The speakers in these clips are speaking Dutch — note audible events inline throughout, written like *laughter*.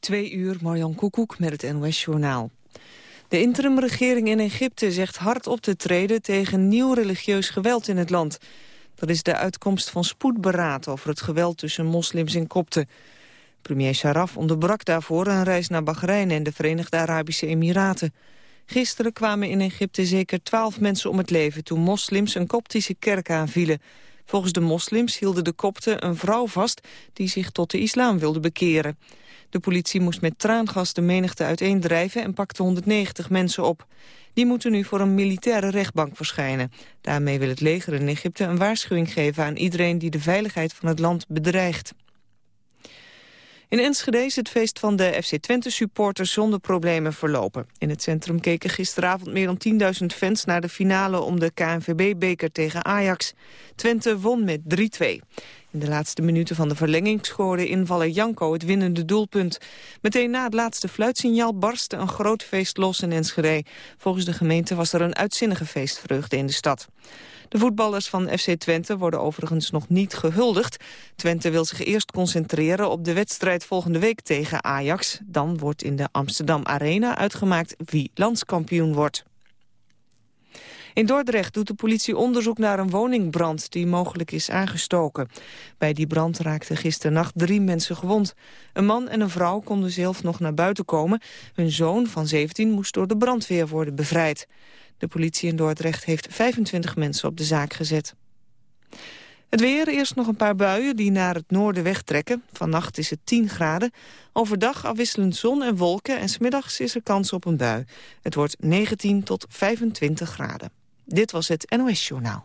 Twee uur, Marjan Koekoek met het NOS-journaal. De interimregering in Egypte zegt hard op te treden tegen nieuw religieus geweld in het land. Dat is de uitkomst van spoedberaad over het geweld tussen moslims en kopten. Premier Sharaf onderbrak daarvoor een reis naar Bahrein en de Verenigde Arabische Emiraten. Gisteren kwamen in Egypte zeker twaalf mensen om het leven toen moslims een koptische kerk aanvielen. Volgens de moslims hielden de kopten een vrouw vast die zich tot de islam wilde bekeren. De politie moest met traangas de menigte uiteendrijven en pakte 190 mensen op. Die moeten nu voor een militaire rechtbank verschijnen. Daarmee wil het leger in Egypte een waarschuwing geven aan iedereen die de veiligheid van het land bedreigt. In Enschede is het feest van de FC Twente-supporters zonder problemen verlopen. In het centrum keken gisteravond meer dan 10.000 fans naar de finale om de KNVB-beker tegen Ajax. Twente won met 3-2. In de laatste minuten van de verlenging scoorde invaller Janko het winnende doelpunt. Meteen na het laatste fluitsignaal barstte een groot feest los in Enschede. Volgens de gemeente was er een uitzinnige feestvreugde in de stad. De voetballers van FC Twente worden overigens nog niet gehuldigd. Twente wil zich eerst concentreren op de wedstrijd volgende week tegen Ajax. Dan wordt in de Amsterdam Arena uitgemaakt wie landskampioen wordt. In Dordrecht doet de politie onderzoek naar een woningbrand die mogelijk is aangestoken. Bij die brand raakten gisternacht drie mensen gewond. Een man en een vrouw konden zelf nog naar buiten komen. Hun zoon van 17 moest door de brandweer worden bevrijd. De politie in Dordrecht heeft 25 mensen op de zaak gezet. Het weer, eerst nog een paar buien die naar het noorden wegtrekken. Vannacht is het 10 graden. Overdag afwisselend zon en wolken en smiddags is er kans op een bui. Het wordt 19 tot 25 graden. Dit was het NOS Journaal.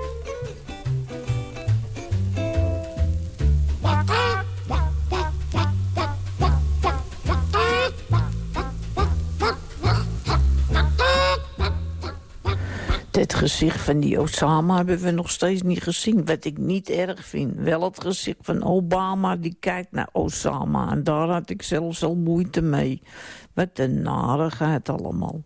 Gezicht van die Osama hebben we nog steeds niet gezien. Wat ik niet erg vind. Wel het gezicht van Obama die kijkt naar Osama. En daar had ik zelfs al moeite mee. Wat een narigheid allemaal.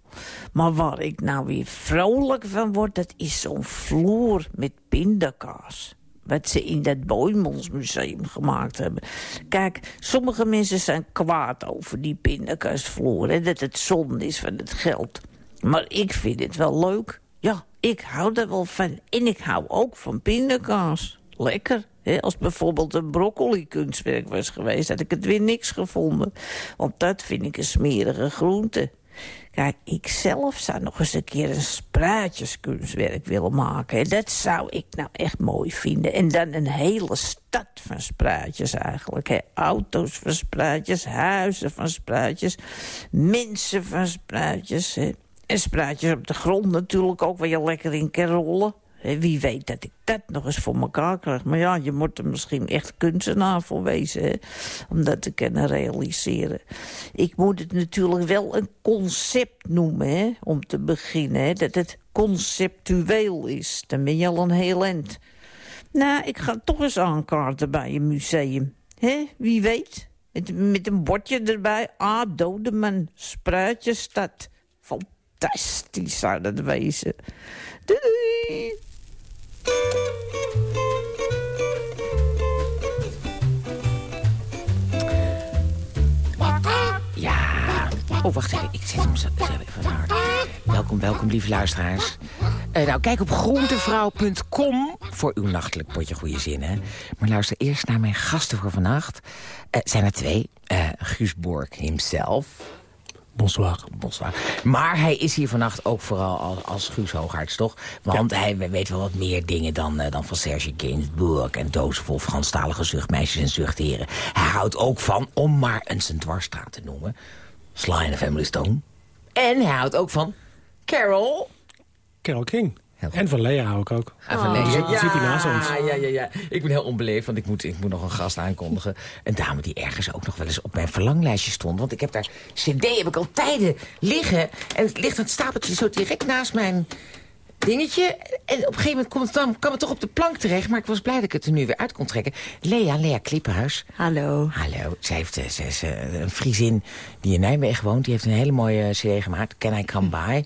Maar waar ik nou weer vrolijk van word... dat is zo'n vloer met pindakaas wat ze in dat Boymonsmuseum gemaakt hebben. Kijk, sommige mensen zijn kwaad over die pindakaasvloer... dat het zonde is van het geld. Maar ik vind het wel leuk. Ja, ik hou er wel van. En ik hou ook van pindakaas. Lekker. als bijvoorbeeld een broccoli-kunstwerk was geweest... had ik het weer niks gevonden. Want dat vind ik een smerige groente. Kijk, ik zelf zou nog eens een keer een spruitjeskunstwerk willen maken. Dat zou ik nou echt mooi vinden. En dan een hele stad van spruitjes eigenlijk. Auto's van spruitjes, huizen van spruitjes, mensen van spruitjes. En spraatjes op de grond natuurlijk ook, waar je lekker in kan rollen. Wie weet dat ik dat nog eens voor elkaar krijg. Maar ja, je moet er misschien echt kunstenaar voor wezen... Om dat te kunnen realiseren. Ik moet het natuurlijk wel een concept noemen, hè, om te beginnen. Hè, dat het conceptueel is. Dan ben je al een heel eind. Nou, ik ga toch eens aankaarten bij een museum. Hè, wie weet. Met, met een bordje erbij. Ah, Dodeman, Spruitjesstad. Fantastisch fantastisch zou dat wezen. Doei! Ja. Oh, wacht even. Ik zet hem zo even hard. Welkom, welkom, lieve luisteraars. Uh, nou, kijk op groentevrouw.com voor uw nachtelijk potje goede zinnen. Maar luister eerst naar mijn gasten voor vannacht. Uh, zijn er twee. Uh, Guus Bork himself. Bonsoir. Bonsoir. Maar hij is hier vannacht ook vooral als, als Guus Hoogaerts, toch? Want hij weet wel wat meer dingen dan, uh, dan van Serge Gainsbourg... en dozen vol Franstalige zuchtmeisjes en zuchtheren. Hij houdt ook van, om maar eens een dwarsstraat te noemen... Sly and the Family Stone. En hij houdt ook van Carol... Carol King. En van Lea hou ik ook. En van Lea, ja, zit hij naast ons. Ja, ja, ja. Ik ben heel onbeleefd, want ik moet, ik moet nog een gast aankondigen. Een dame die ergens ook nog wel eens op mijn verlanglijstje stond. Want ik heb daar cd, heb ik al tijden liggen. En het ligt het stapeltje zo direct naast mijn dingetje. En op een gegeven moment komt het dan, kwam het toch op de plank terecht. Maar ik was blij dat ik het er nu weer uit kon trekken. Lea, Lea Klippenhuis. Hallo. Hallo. Zij heeft ze is, uh, een Friesin die in Nijmegen woont. Die heeft een hele mooie cd gemaakt. Can I Come By.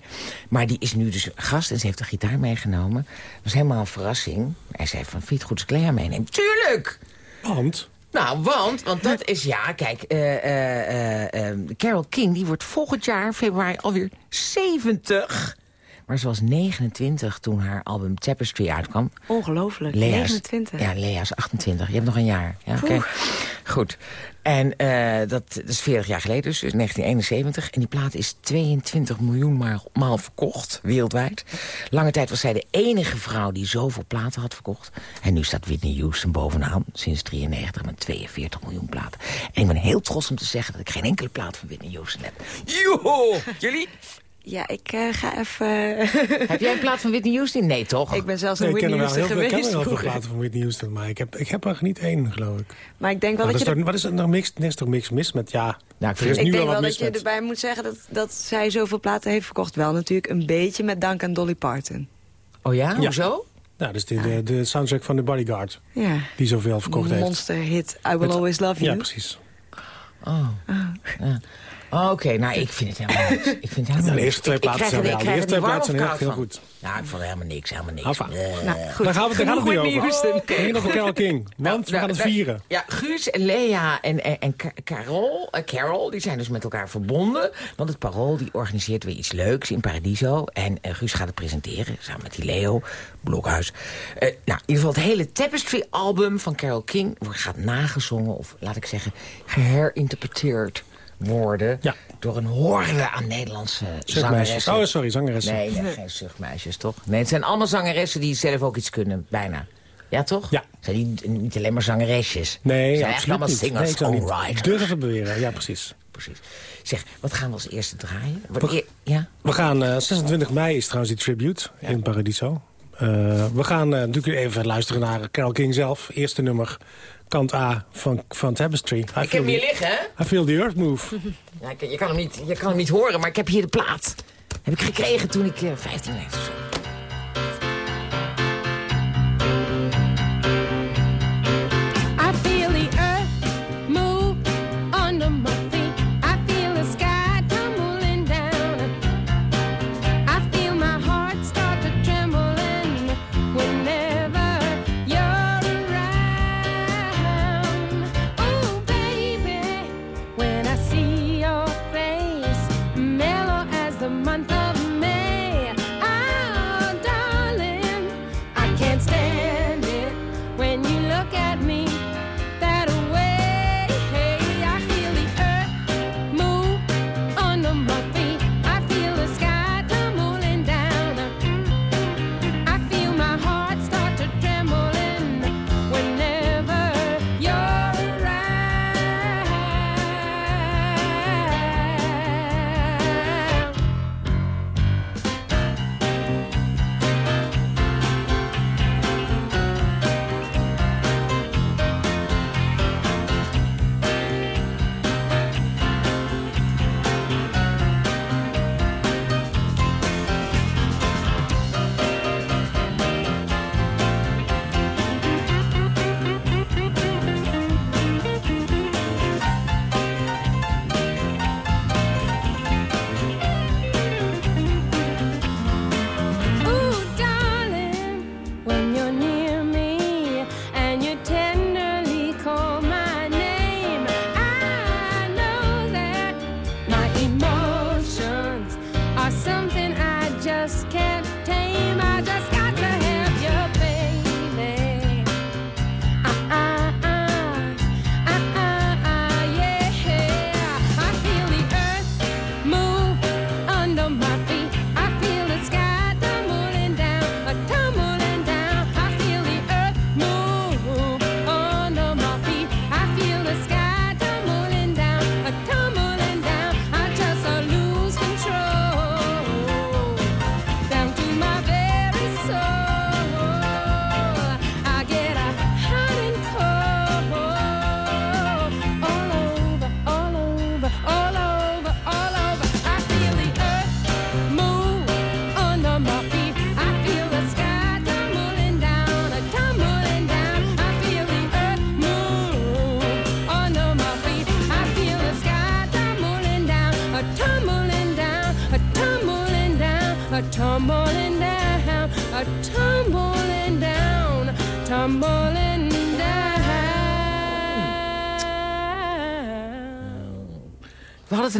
Maar die is nu dus gast en ze heeft de gitaar meegenomen. Dat was helemaal een verrassing. Hij zei van, vind je het goed als ik Lea meeneem? Tuurlijk! Want? Nou, want, want dat is, ja, kijk, uh, uh, Carol King, die wordt volgend jaar, februari, alweer 70. Maar ze was 29 toen haar album Tapestry uitkwam. Ongelooflijk, 29. Ja, Lea is 28. Je hebt nog een jaar. Ja, oké. Goed. En uh, dat, dat, is 40 jaar geleden dus, dus 1971. En die plaat is 22 miljoen maal, maal, verkocht, wereldwijd. Lange tijd was zij de enige vrouw die zoveel platen had verkocht. En nu staat Whitney Houston bovenaan, sinds 93 met 42 miljoen platen. En ik ben heel trots om te zeggen dat ik geen enkele plaat van Whitney Houston heb. Joho! *laughs* Jullie? Ja, ik uh, ga even... *laughs* heb jij een plaat van Whitney Houston? Nee, toch? Ik ben zelfs een Whitney Houston geweest. Ik ken wel heel veel platen van Whitney Houston, maar ik heb, ik heb er niet één, geloof ik. Maar ik denk wel maar dat, dat je... Er, wat is er nog niks, toch niks mis met, ja... Nou, ik, er is ik nu denk wel, wel dat je met... erbij moet zeggen dat, dat zij zoveel platen heeft verkocht. Wel natuurlijk een beetje met dank aan Dolly Parton. Oh ja? Hoezo? Nou, dat is de, de, de soundtrack van The Bodyguard. Ja. Die zoveel verkocht heeft. Monster hit I Will Met- Always Love You. Ja, precies. Oh. Ja. Oh, Oké, nou, ik vind het helemaal niks. Ik vind het helemaal Ja, de eerste twee Ik- ik platen krijg zijn wel. De eerste er twee niet zijn echt heel goed. Nou, ik vond helemaal niks, helemaal niks. Eh. Nou, goed. Daar gaan we, het niet Whitney over. Houston. We gingen over Carol King. *laughs* Want we Nou, gaan het nou, vieren. Ja, Guus en Lea en, en, en Carol, eh, Carol, die zijn dus met elkaar verbonden. Want het Parool die organiseert weer iets leuks in Paradiso. En eh, Guus gaat het presenteren, samen met die Leo, Blokhuis. Eh, nou, in ieder geval het hele Tapestry-album van Carol King... wordt- gaat nagezongen, of laat ik zeggen, geherinterpreteerd worden... Ja. door een horde aan Nederlandse zangeressen. Oh, sorry, zangeressen. Nee, nee, geen zuchtmeisjes, toch? Nee, het zijn allemaal zangeressen die zelf ook iets kunnen, bijna. Ja, toch? Ja. Zijn niet, niet alleen maar zangeresjes. Nee, zijn absoluut allemaal Nee, zou niet singers-songwriters. durven te beweren. Ja, precies. Precies. Zeg, wat gaan we als eerste draaien? Wat We- ja? We gaan, eh, 26 mei is trouwens die tribute in Paradiso. Eh, we gaan eh, natuurlijk even luisteren naar Carol King zelf. Eerste nummer, kant A van, van Tapestry. I Ik heb hem hier liggen, hè? I feel the earth move. Ja, je, kan hem niet, je kan hem niet horen, maar ik heb hier de plaat. Heb ik gekregen toen ik eh, 15 was.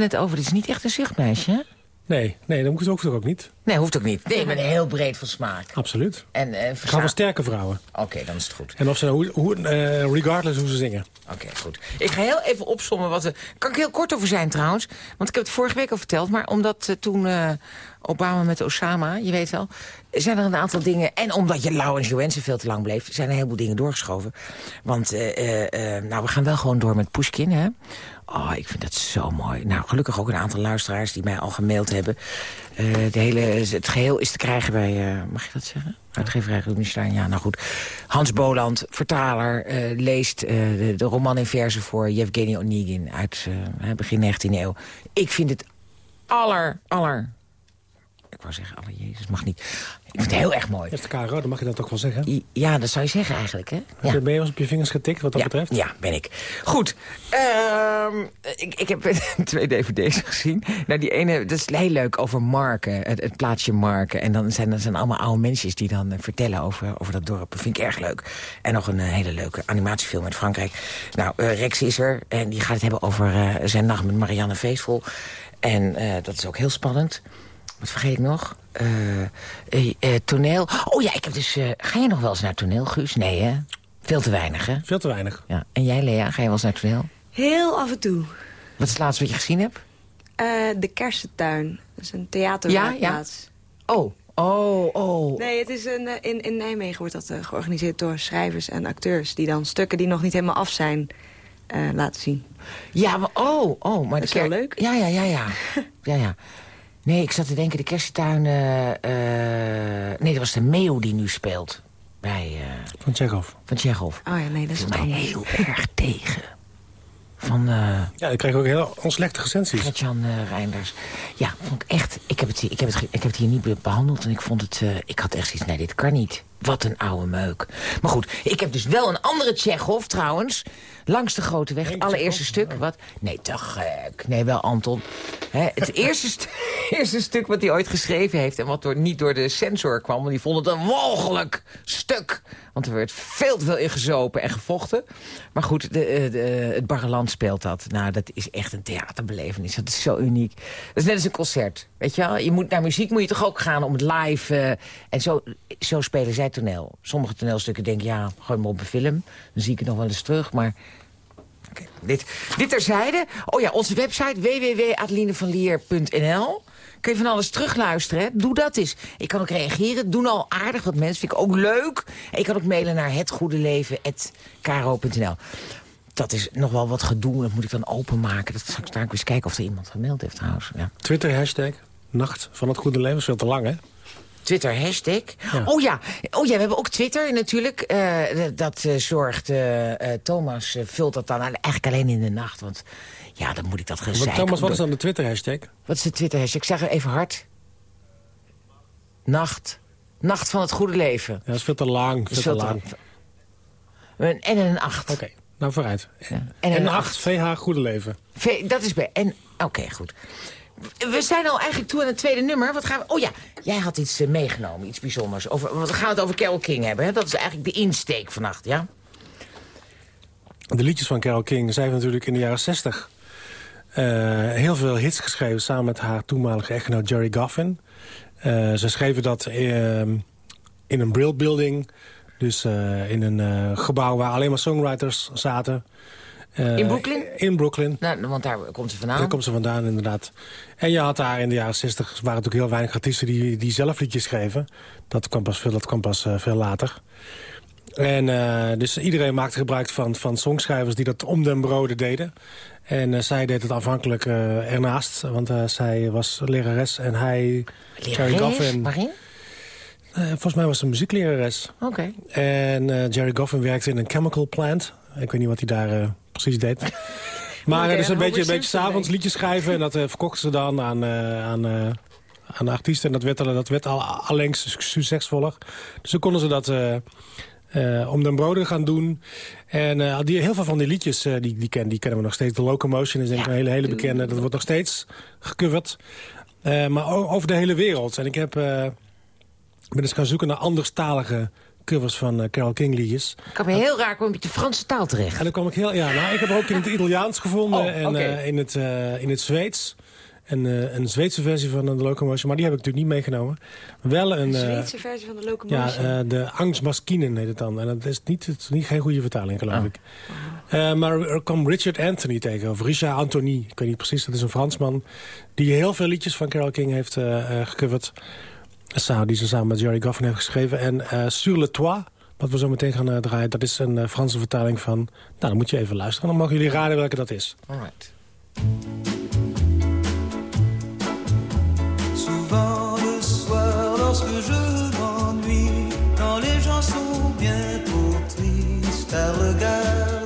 Er net over, het is niet echt een zuchtmeisje? Nee, nee, dat moet ook toch ook niet. Nee, hoeft ook niet. Nee, maar heel breed van smaak. Absoluut. En, eh, Ik verza- ga van sterke vrouwen. Oké, dan is het goed. En of ze, hoe, hoe, eh, regardless hoe ze zingen. Oké, goed. Ik ga heel even opsommen wat er... Kan ik heel kort over zijn trouwens? Want ik heb het vorige week al verteld. Maar omdat eh, toen Obama met Osama, je weet wel... zijn er een aantal dingen... En omdat je Lau en Joensen veel te lang bleef... zijn er een heleboel dingen doorgeschoven. Want nou, we gaan wel gewoon door met Pushkin, hè? Oh, ik vind dat zo mooi. Nou, gelukkig ook een aantal luisteraars die mij al gemaild hebben. Eh, de hele, het geheel is te krijgen bij, eh, mag je dat zeggen? Uitgeverij Rubinstein, ja, nou goed. Hans Boland, vertaler, eh, leest de, de roman in verzen voor Yevgeny Onegin uit begin 19e eeuw. Ik vind het aller, aller... Ik wou zeggen, aller Jezus, mag niet. Ik vind het heel erg mooi. Heeft de KRO, dan mag je dat ook wel zeggen. I- Ja, dat zou je zeggen eigenlijk, hè? Je ben je wel eens op je vingers getikt wat dat ja, betreft? Ja, ben ik. Goed. ehm, ik, ik heb *laughs* twee dvd's gezien. Nou, die ene, dat is heel leuk over Marken. Het, het plaatsje Marken. En dan zijn er zijn allemaal oude mensen die dan eh, vertellen over, over dat dorp. Dat vind ik erg leuk. En nog een eh, hele leuke animatiefilm uit Frankrijk. Nou, eh, Rex is er. En die gaat het hebben over zijn nacht met Marianne Feestvol. En dat is ook heel spannend. Wat vergeet ik nog? Eh, eh, eh, toneel. Oh ja, ik heb dus... eh, ga je nog wel eens naar toneel, Guus? Nee, hè? Veel te weinig, hè? Veel te weinig. Ja. En jij, Lea, ga je wel eens naar toneel? Heel af en toe. Wat is het laatste wat je gezien hebt? Eh, de Kersentuin. Dat is een theaterplaats. Oh, oh, oh. Nee, het is een, in, in Nijmegen wordt dat georganiseerd door schrijvers en acteurs... die dan stukken die nog niet helemaal af zijn eh, laten zien. Ja, maar, oh, oh. Maar Dat is wel leuk. Ja, ja, ja, ja. *laughs* ja, ja. Nee, ik zat te denken, de kersttuin... eh, eh, nee, dat was de meeuw die nu speelt. Bij, eh, Van Tsjechov. van Tsjechov. Oh ja, nee, dat is mij heel erg tegen. Van... eh Ja, ik kreeg ook heel onslechte recensies. Gert-Jan eh, Reinders. Ja, vond ik echt. Ik heb, het, hier- ik, heb het, ik heb het hier niet be- behandeld en ik vond het. eh, ik had echt zoiets. Nee, dit kan niet. Wat een oude meuk. Maar goed, ik heb dus wel een andere Tsjechov trouwens. Langs de grote weg. Het allereerste stuk. Wat? Nee, te gek. Nee, wel Anton. Hè, het *laughs* eerste, st- *laughs* eerste stuk wat hij ooit geschreven heeft. En wat door, niet door de censor kwam. Want die vond het een walgelijk stuk. Want er werd veel te veel in gezopen en gevochten. Maar goed, de, eh, de, het Barreland speelt dat. Nou, dat is echt een theaterbelevenis. Dat is zo uniek. Dat is net als een concert. Weet je? Je moet, naar muziek moet je toch ook gaan om het live... eh, en zo, zo spelen zij toneel. Sommige toneelstukken denk ik, ja, gooi me op een film. Dan zie ik het nog wel eens terug, maar... Oké, dit, dit terzijde. Oh ja, onze website www.adelinevanlier.nl. Kun je van alles terugluisteren, hè? Doe dat eens. Ik kan ook reageren. Doen al aardig wat mensen. Vind ik ook leuk. En je kan ook mailen naar hetgoedeleven.kro.nl. Dat is nog wel wat gedoe. Dat moet ik dan openmaken. Dat straks daar eens kijken of er iemand gemaild heeft trouwens. Ja. Twitter hashtag Nacht van het Goede Leven. is veel te lang, hè? Twitter hashtag. Ja. Oh ja, oh ja, we hebben ook Twitter natuurlijk. Eh, dat eh, zorgt, eh, Thomas vult dat dan eigenlijk alleen in de nacht. Want ja, dan moet ik dat gezeik... Wat, Thomas, wat is dan de Twitter hashtag? Wat is de Twitter hashtag? Ik zeg het even hard. Nacht. Nacht van het goede leven. Ja, dat is veel te lang. Is Veel te veel lang. Een en een acht. Oké, nou vooruit. En En, een acht. VH Goede Leven. V- Dat is bij. En oké, goed. We zijn al eigenlijk toe aan het tweede nummer. Wat gaan we... Oh ja, jij had iets eh, meegenomen, iets bijzonders. Over, want we gaan het over Carole King hebben. Hè? Dat is eigenlijk de insteek vannacht, ja? De liedjes van Carole King. Zij heeft natuurlijk in de jaren 60 eh, heel veel hits geschreven... samen met haar toenmalige echtgenoot Jerry Goffin. Eh, ze schreven dat eh, in een Brill Building. Dus in een gebouw waar alleen maar songwriters zaten. Eh, In Brooklyn? In Brooklyn. Nou, want daar komt ze vandaan. Daar komt ze vandaan, inderdaad. En je had daar in de jaren 60 waren natuurlijk heel weinig artiesten die, die zelf liedjes schreven. Dat kwam pas veel, dat kwam pas, eh, veel later. En eh, dus iedereen maakte gebruik van, van songschrijvers die dat om den broden deden. En zij deed het afhankelijk ernaast, want zij was lerares en hij, Jerry Lerares? Goffin... Waarin? volgens mij was ze een muzieklerares. Oké. En Jerry Goffin werkte in een chemical plant. Ik weet niet wat hij daar precies deed. *laughs* Maar dus een beetje, een beetje s'avonds liedjes schrijven. En dat eh, verkochten ze dan aan, eh, aan, eh, aan de artiesten. En dat werd, al- dat werd al allengs su- succesvoller. Dus toen konden ze dat om den broden gaan doen. En die, heel veel van die liedjes, die, die, ken, die kennen we nog steeds. The Locomotion is denk ik een hele, hele bekende. Dat wordt nog steeds gecoverd. Maar over de hele wereld. En ik heb, ben eens gaan zoeken naar anderstalige covers van eh, Carole King liedjes. Ik me heel raar komen met de Franse taal terecht. En dan kwam ik heel... Ja, nou, ik heb er ook in het Italiaans gevonden Oh, en eh, in, het, eh, in het Zweeds. En, eh, een Zweedse versie van de Locomotion, maar die heb ik natuurlijk niet meegenomen. Wel een... De eh, Zweedse versie van de ja, locomotion. eh, de Angstmaskinen heet het dan. En dat is niet, het is niet geen goede vertaling, geloof ik. Eh, maar er kwam Richard Anthony tegen, of Richard Anthony. Ik weet niet precies, dat is een Fransman... die heel veel liedjes van Carole King heeft eh eh, Sa- Die ze samen met Jerry Goffin heeft geschreven. En eh, Sur le Toit, wat we zo meteen gaan eh, draaien... dat is een eh, Franse vertaling van... Nou, dan moet je even luisteren. Dan mogen jullie raden welke dat is. Alright. Souvent le soir lorsque je m'ennuie, quand les gens sont bien trop tristes à regarder.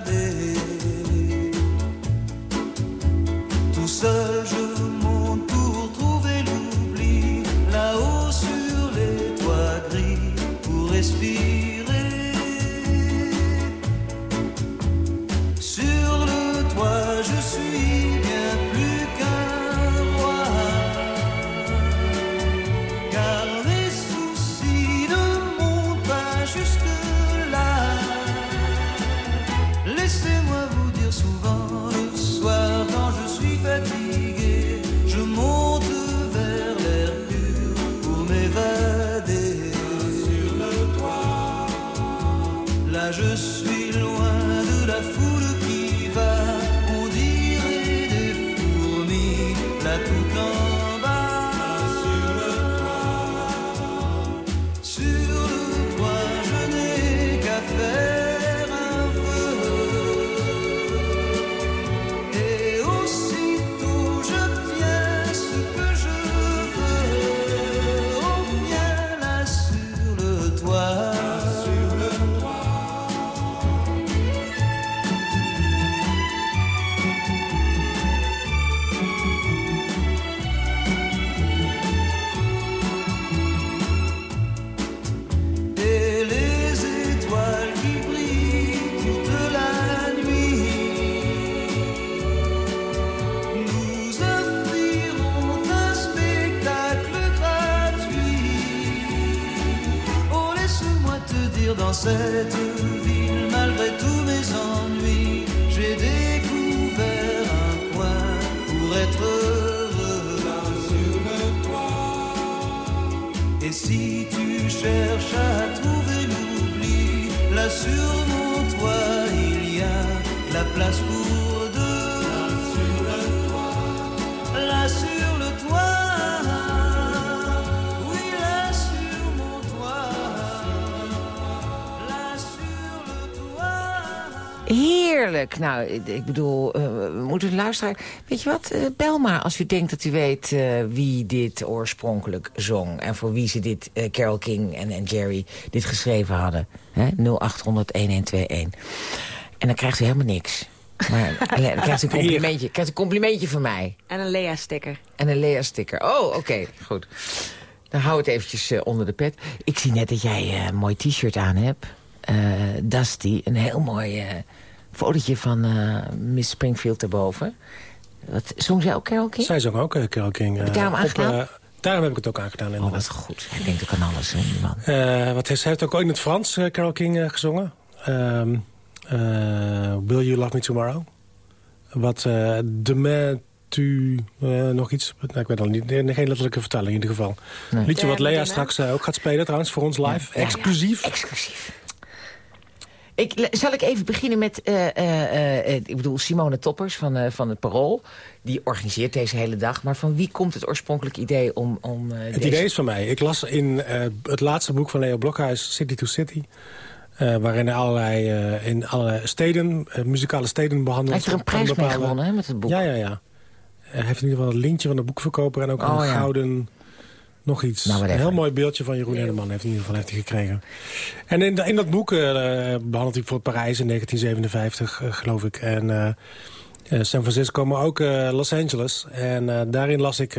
Nou, ik- bedoel, eh, we moeten luisteren. Weet je wat, Eh, bel maar als u denkt dat u weet eh, wie dit oorspronkelijk zong. En voor wie ze dit, Carol King en, en Jerry, dit geschreven hadden. Hè? 0800-1121. En dan krijgt u helemaal niks. Maar *laughs* dan krijgt u een complimentje, krijgt een complimentje van mij. En een Lea-sticker. En een Lea-sticker. Oh, oké, goed. Dan hou het eventjes onder de pet. Ik zie net dat jij een mooi t-shirt aan hebt. Dusty, een heel mooi fotootje van eh, Miss Springfield erboven. Wat, zong zij ook Carol King? Zij zong ook eh, Carole King. Heb eh, daarom op, aangedaan? daarom heb ik het ook aangedaan, Oh, inderdaad. wat goed. Ik denk dat kan alles, hè, die man. Eh, wat heeft, ze heeft ook in het Frans eh, Carole King gezongen. Ehm, eh, Will You Love Me Tomorrow? Wat eh Demain tu... eh, nog iets? Nou, ik weet al niet. Nee, Geen letterlijke vertaling in ieder geval. Nee. Liedje wat Lea straks ook gaat spelen trouwens voor ons live. Ja. Exclusief. Exclusief. Ik, zal ik even beginnen met, eh, eh, eh, ik bedoel, Simone Toppers van, van het Parool. Die organiseert deze hele dag. Maar van wie komt het oorspronkelijk idee om... om Het deze... idee is van mij. Ik las in het laatste boek van Leo Blokhuis, City to City... waarin hij allerlei, in allerlei steden, muzikale steden behandelt. Hij heeft er een prijs mee gewonnen, hè, met het boek. Ja, ja, ja. Hij heeft in ieder geval een lintje van de boekverkoper... en ook Oh, een ja. gouden... Nog iets. Nou, een heel mooi beeldje van Jeroen Henneman heeft in ieder geval heeft hij gekregen. En in, in dat boek eh, behandelt hij voor Parijs in 1957, eh, geloof ik. En eh, San Francisco, maar ook Los Angeles. En daarin las ik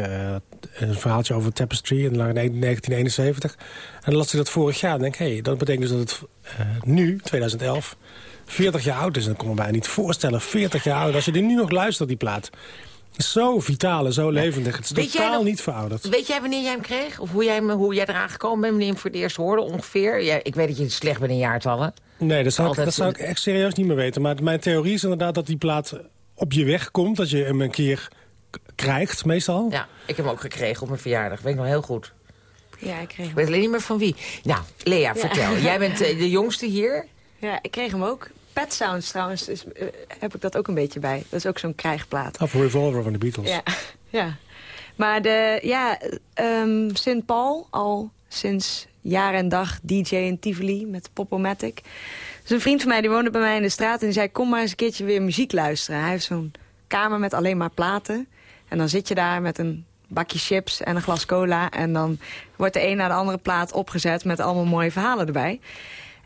een verhaaltje over Tapestry in 1971. En dan las ik dat vorig jaar. En denk hé, hey, dat betekent dus dat het nu, 2011, 40 jaar oud is. En dat kon me bijna niet voorstellen. 40 jaar oud. Als je die nu nog luistert, die plaat. Zo vitaal en zo levendig. Het is Weet totaal nog- niet verouderd. Weet jij wanneer jij hem kreeg? Of hoe jij, hem, hoe jij eraan gekomen bent, wanneer je hem voor het eerst hoorde ongeveer? Ja, ik weet dat je slecht bent in jaartallen. Nee, dat zou, ik, dat zou ik echt serieus niet meer weten. Maar mijn theorie is inderdaad dat die plaat op je weg komt. Dat je hem een keer krijgt, meestal. Ja, ik heb hem ook gekregen op mijn verjaardag. Weet ik nog heel goed. Ja, ik kreeg Ik hem. weet alleen niet meer van wie. Nou, Lea, vertel. Jij bent eh, de jongste hier. Ja, ik kreeg hem ook. Pet Sounds trouwens, is, eh, heb ik dat ook een beetje bij. Dat is ook zo'n krijgplaat. Of Revolver van de Beatles. Ja, *laughs* ja. Maar de, ja, ehm St. Paul, al sinds jaar en dag DJ in Tivoli met Popomatic. Dus een vriend van mij die woonde bij mij in de straat en die zei... kom maar eens een keertje weer muziek luisteren. Hij heeft zo'n kamer met alleen maar platen. En dan zit je daar met een bakje chips en een glas cola... en dan wordt de een naar de andere plaat opgezet met allemaal mooie verhalen erbij.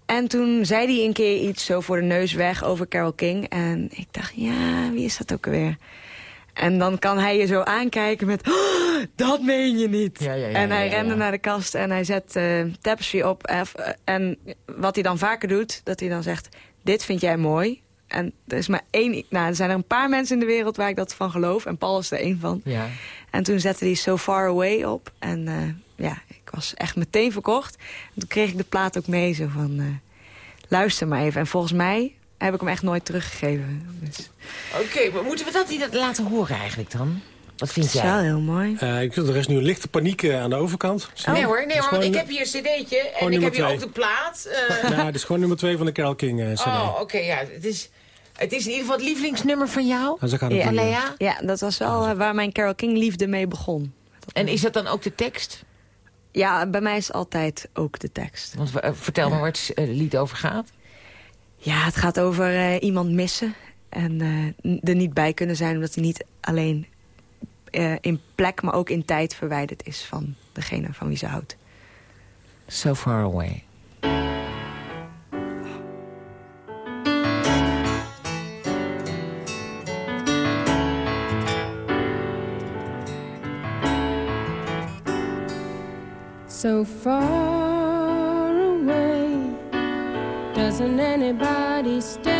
En toen zei hij een keer iets zo voor de neus weg over Carole King. En ik dacht, ja, wie is dat ook alweer? En dan kan hij je zo aankijken met... "Oh, dat meen je niet. Ja, ja, ja, en hij rende naar de kast en hij zet eh, Tapestry op. eh, eh, en wat hij dan vaker doet, dat hij dan zegt... dit vind jij mooi. En er is maar één... Nou, er zijn er een paar mensen in de wereld waar ik dat van geloof. En Paul is er één van. Ja. En toen zette hij So Far Away op. En eh, ja, ik was echt meteen verkocht. En toen kreeg ik de plaat ook mee. Zo van, eh, luister maar even. En volgens mij heb ik hem echt nooit teruggegeven. Dus, Oké, maar moeten we dat niet laten horen eigenlijk dan? Wat vind dat is wel jij? heel mooi. Eh, ik, er is nu een lichte paniek eh, aan de overkant. Nee hoor, nee hoor, want ik heb hier een cd'tje en ik heb hier twee. ook de plaat. eh, *laughs* Ja, het is gewoon nummer 2 van de Carole King CD. oh, oké, ja. Het is, het is in ieder geval het lievelingsnummer van jou. Zo gaat het Ja. doen, Van. Lea. Ja, dat was wel waar mijn Carole King liefde mee begon. En is dat dan ook de tekst? Ja, bij mij is altijd ook de tekst. Want eh, vertel me waar het eh, lied over gaat. Ja, het gaat over eh, iemand missen. En er niet bij kunnen zijn omdat hij niet alleen in plek, maar ook in tijd verwijderd is van degene van wie ze houdt. So far away. So far away. Doesn't anybody stay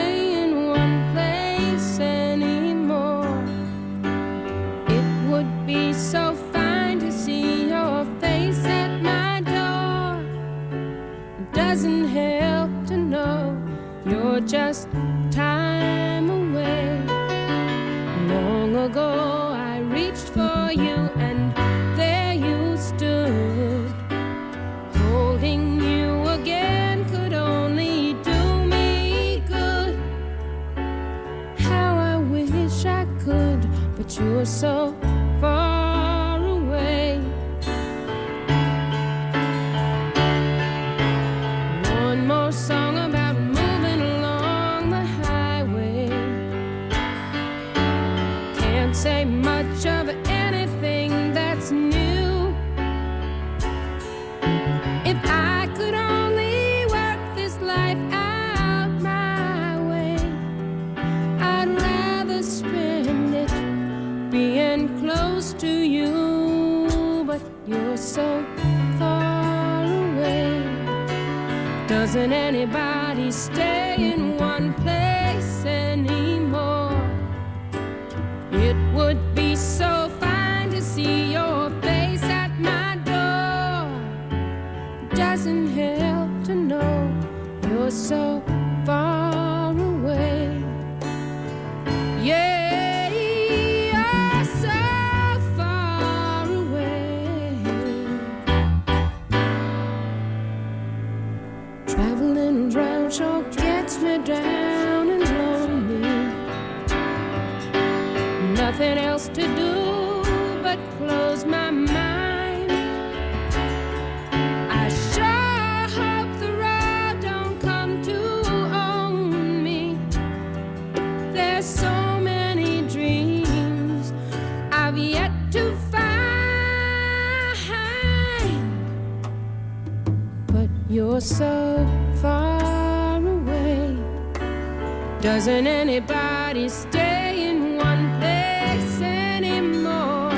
Doesn't anybody stay in one place anymore?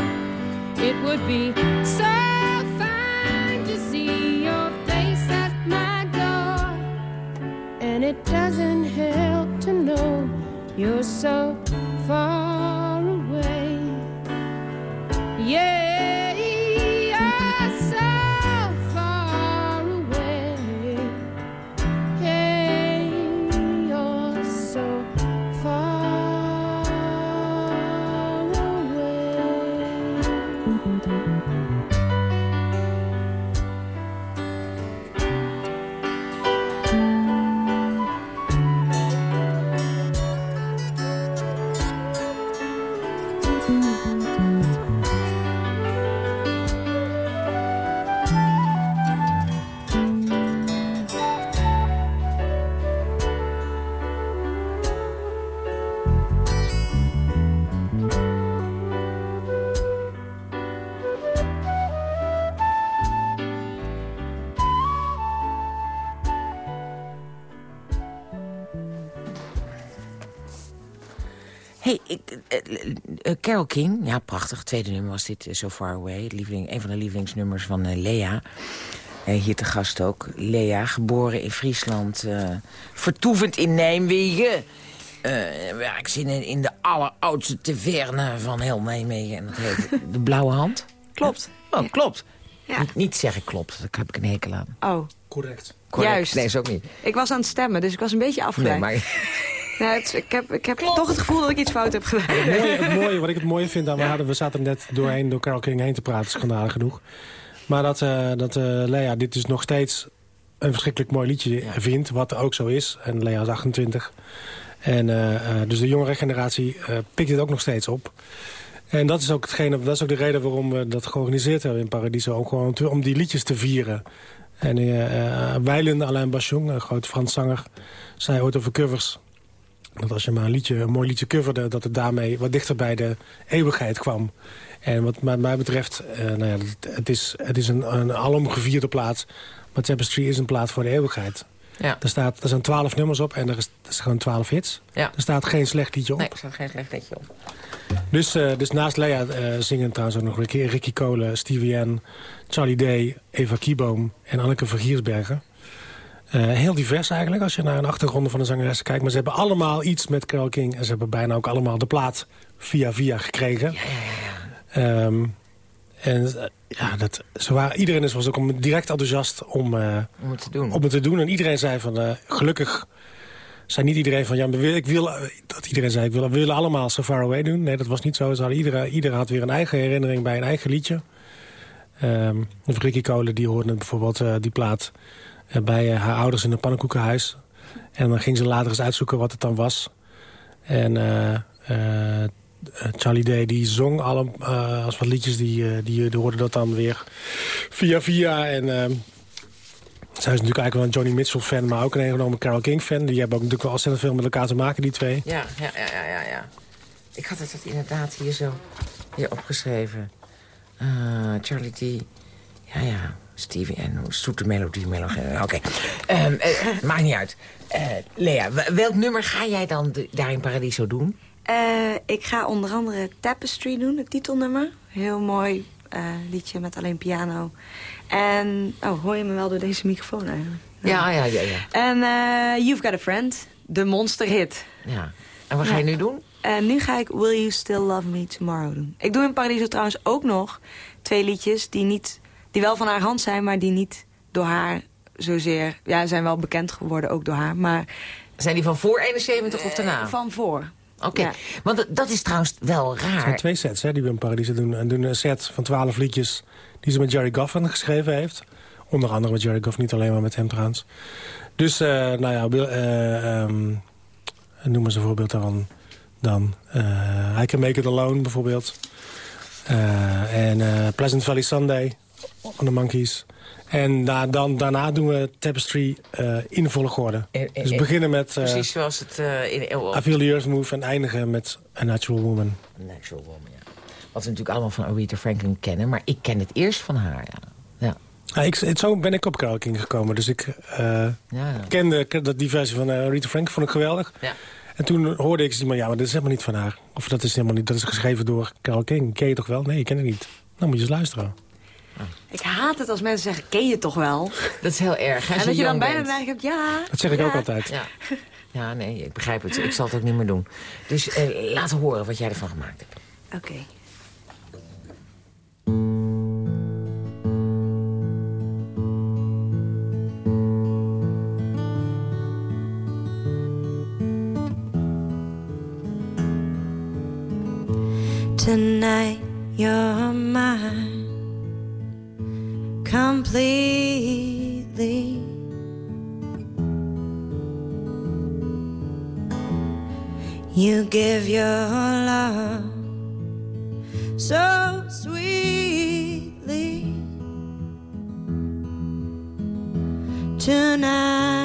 It would be Carol King, ja, prachtig. Tweede nummer was dit, eh, So Far Away. Lieveling, een van de lievelingsnummers van eh, Lea. Eh, hier te gast ook. Lea, geboren in Friesland. eh, vertoevend in Nijmegen. Eh werkt in, in de alleroudste taverne van heel Nijmegen. En dat heet De Blauwe Hand. Klopt. Oh, klopt. Ja. Niet, niet zeggen klopt, daar heb ik een hekel aan. Oh, Correct. Correct. Juist. Nee, is ook niet. ik was aan het stemmen, dus ik was een beetje Nee, afgeleid. maar... *laughs* Het- ik heb, ik heb toch het gevoel dat ik iets fout heb gedaan. Het mooie, wat ik het mooie vind aan, we, hadden, we zaten net doorheen door Carol King heen te praten, schandalig genoeg. Maar dat, eh, dat eh, Lea dit dus nog steeds een verschrikkelijk mooi liedje vindt, wat ook zo is. En Lea is 28. En eh, eh, dus de jongere generatie eh, pikt dit ook nog steeds op. En dat is ook, hetgene, dat is ook de reden waarom we dat georganiseerd hebben in Paradiso. Om, gewoon om die liedjes te vieren. En uh, Weilen Alain Bachung, een groot Frans zanger, zei ooit over covers... dat als je maar een, liedje, een mooi liedje coverde... dat het daarmee wat dichter bij de eeuwigheid kwam. En wat mij- betreft, eh, nou ja, het, is, het is een, een alomgevierde plaat... maar Tapestry is een plaat voor de eeuwigheid. Ja. Er, staat, er zijn twaalf nummers op en er is, er is gewoon twaalf hits. Ja. Er staat geen slecht liedje op. Nee, er staat geen slecht netje op. Dus, eh, dus naast Lea eh, zingen trouwens ook nog een keer Ricky Kolen, Stevie N, Charlie Day, Eva Kieboom en Anneke van Eh, heel divers eigenlijk als je naar een achtergrond van de zangeressen kijkt. Maar ze hebben allemaal iets met Carole King. En ze hebben bijna ook allemaal de plaat via via gekregen. Ehm, en eh, ja, dat, ze waren, iedereen is- was ook direct enthousiast om, eh, Om het te doen. om het te doen. En iedereen zei van, gelukkig zei niet iedereen van... ja, ik wil, dat iedereen zei, ik wil, we willen allemaal So Far Away doen. Nee, dat was niet zo. Ze hadden, iedereen, iedereen had weer een eigen herinnering bij een eigen liedje. Of Ricky Kolen, die hoorde bijvoorbeeld die plaat... eh, bij eh, haar ouders in een pannenkoekenhuis. En dan ging ze later eens uitzoeken wat het dan was. En eh, Charlie Day die zong alle, als wat liedjes, die, die, die hoorden dat dan weer via via. En ehm, zij is natuurlijk eigenlijk wel een Johnny Mitchell-fan, maar ook een enorme Carole King-fan. Die hebben ook natuurlijk wel ontzettend veel met elkaar te maken, die twee. Ja, ja, ja, ja, ja. Ik had het inderdaad hier zo hier opgeschreven. Charlie D. Ja, ja. Stevie en zoete melodie, melodie. Oké. Ehm, eh, maakt niet uit. Eh, Lea, welk nummer ga jij dan daar in Paradiso doen? Eh, ik ga onder andere Tapestry doen, het titelnummer. Heel mooi eh, liedje met alleen piano. En, oh, hoor je me wel door deze microfoon eigenlijk? Ja, ja, ja, ja. En eh, You've Got a Friend, de monsterhit. ja. En wat ga je Ja. nu doen? En nu ga ik Will You Still Love Me Tomorrow doen. Ik doe in Paradiso trouwens ook nog twee liedjes die, niet, die wel van haar hand zijn... maar die niet door haar zozeer... Ja, zijn wel bekend geworden, ook door haar. Maar Zijn die van voor 71 of daarna? eh, van voor. Oké, ja. want dat- is trouwens wel Er zijn raar. twee sets hè, die we in Paradiso doen. En doen een set van twaalf liedjes die ze met Jerry Goffin geschreven heeft. Onder andere met Jerry Goffin, niet alleen maar met hem trouwens. Dus, eh, nou ja, Wil- eh, ehm, noem eens een voorbeeld daarvan. Dan eh I Can Make It Alone bijvoorbeeld. Eh, en eh, Pleasant Valley Sunday van de Monkeys. En da dan, daarna doen we Tapestry eh, in volgorde. Eh, Dus we beginnen met eh, Precies zoals het eh, in... Oh, I Feel the Earth Move en eindigen met A Natural Woman. Natural Woman, ja. Wat we natuurlijk allemaal van Aretha Franklin kennen. Maar ik ken het eerst van haar, ja. Ja, Ja, ik, het- zo ben ik op Carole King gekomen. Dus ik ja, kende ken dat die versie van uh, Rita Frank vond ik geweldig. Ja. En toen hoorde ik iemand, ja, maar dat is helemaal niet van haar. Of dat is helemaal niet, dat is geschreven door Carole King. Ken je toch wel? Nee, ik ken het niet. Dan moet je eens luisteren. Ik haat het als mensen zeggen, ken je toch wel? Dat is heel erg. hè, en dat je dan bijna neiging hebt, ja. Dat zeg ik ja. ook altijd. Ja. ja, nee, ik begrijp het. Ik zal het ook niet meer doen. Dus eh, laat horen wat jij ervan gemaakt hebt. Oké. Tonight you're mine completely. You give your love so sweetly tonight.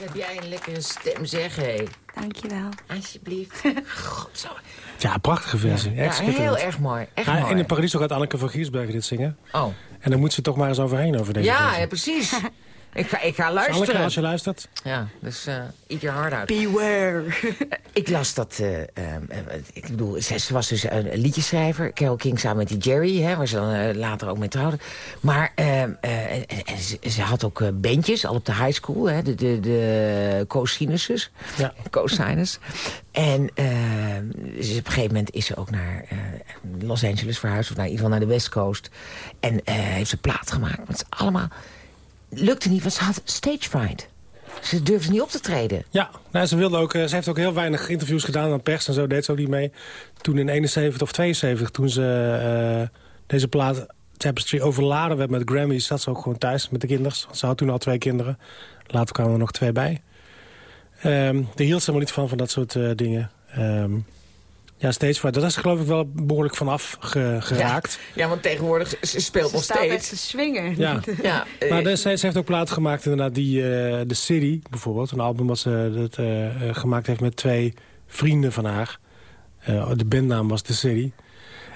Wat heb jij een lekkere stem, zeg, hé. Dankjewel. Alsjeblieft. *laughs* God, zo. Ja, prachtige versie. Ja, Echt heel erg mooi. Echt Ja, mooi. in de Paradiso gaat Anneke van Giersbergen dit zingen. Oh. En dan moet ze toch maar eens overheen over deze Ja, versie. ja, precies. *laughs* ik, ga, ik ga Dus Anneke, luisteren. als je luistert. Ja, dus eh eat your heart out. Beware. Ik las dat, eh, eh, eh, ik bedoel, ze, was dus een liedjeschrijver. Carole King samen met die Jerry, hè, waar ze dan eh, later ook mee trouwde. Maar eh, eh, en- en ze, ze had ook eh, bandjes, al op de high school, hè, de, de, de cosinuses. Ja. Cosinus. En eh, dus op een gegeven moment is ze ook naar eh, Los Angeles verhuisd, of naar, in ieder geval naar de West Coast. En eh, heeft ze plaat gemaakt met allemaal. Lukte niet, want ze had stage fright. Ze durfde niet op te treden. Ja, nou, ze, wilde ook, eh, ze heeft ook heel weinig interviews gedaan aan pers en zo. Deed ze ook niet mee. Toen in 71 of 72, toen ze eh, deze plaat Tapestry overladen werd met Grammys... zat ze ook gewoon thuis met de kinders. Ze had toen al twee kinderen. Later kwamen er nog twee bij. Ehm daar hield ze helemaal niet van, van dat soort eh, dingen. Ehm, ja, steeds voor. Dat is geloof ik wel behoorlijk vanaf ge- geraakt. Ja, want tegenwoordig ze- ze speelt Ze nog staat steeds. te swingen. Ja. *laughs* Ja, eh, Maar de, ze heeft ook platen gemaakt, inderdaad, die eh The City bijvoorbeeld. Een album wat ze dat, eh, gemaakt heeft met twee vrienden van haar. Eh, de bandnaam was The City.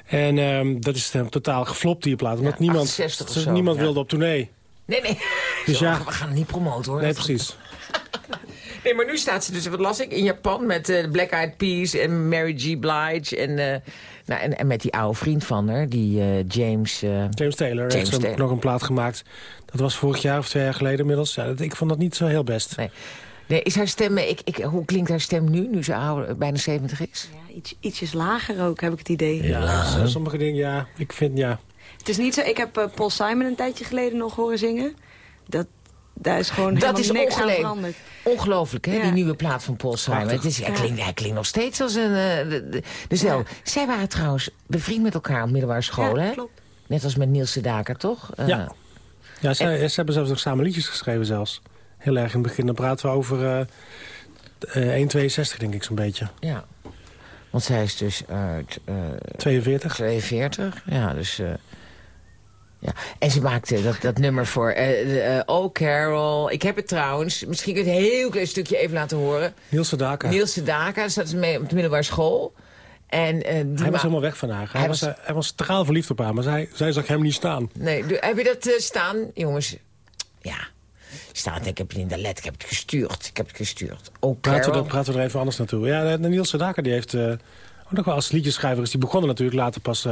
En ehm, dat is dan totaal geflopt, die plaat. Omdat Ja, niemand, 68 of ze- zo, niemand ja. wilde op tournee. Nee, nee. Dus Zo, ja. We gaan het niet promoten hoor. Nee, precies. *laughs* Nee, maar nu staat ze dus, wat las ik, in Japan met eh, Black Eyed Peas en Mary G. Blige. En, eh, nou, en, en met die oude vriend van haar, die eh, James... eh, James Taylor James heeft Taylor. nog een plaat gemaakt. Dat was vorig jaar of twee jaar geleden inmiddels. Ja, dat, ik vond dat niet zo heel best. nee. nee, is haar stem... Ik, ik, hoe klinkt haar stem nu, nu ze ouder, bijna 70 is? Ja, iets, ietsjes lager ook, heb ik het idee. Ja, zo- sommige dingen, ja. Ik vind, ja. Het is niet zo... Ik heb Paul Simon een tijdje geleden nog horen zingen. Dat, daar is gewoon Dat helemaal is niks aan ongeleefd. veranderd. Ongelooflijk, hè, Ja. die nieuwe plaat van Paul Simon. Het is, hij, Ja. klinkt, hij klinkt nog steeds als een... eh, de- de- dezelfde. Zij waren trouwens bevriend met elkaar op middelbare school, Ja, hè? klopt. Net als met Niels Sedaka, toch? Eh, Ja. Ja, ze, ze hebben zelfs nog samen liedjes geschreven zelfs. Heel erg in het begin. Dan praten we over eh eh, 1,62 denk ik zo'n beetje. ja. Want zij is dus uit... eh, 42. 42, ja, dus... Ja. En ze maakte dat, dat nummer voor eh, eh, Oh Carol. Ik heb het trouwens. Misschien kun je het heel klein stukje even laten horen. Niels Sedaka. Niels Sedaka, daar staat ze mee op de middelbare school. En, eh, die Hij was helemaal weg van haar. Hij, Hij was, was- hij was straal verliefd op haar, maar zij, zij zag hem niet staan. Nee, heb je dat staan, jongens? Ja. Staat, ik heb het in de let, ik heb het gestuurd. Ik heb het gestuurd. Oh Praten we, Carol. er, praten we er even anders naartoe. Ja, Niels Sedaka die heeft ook nog wel als liedjeschrijver is. Die begonnen natuurlijk later pas...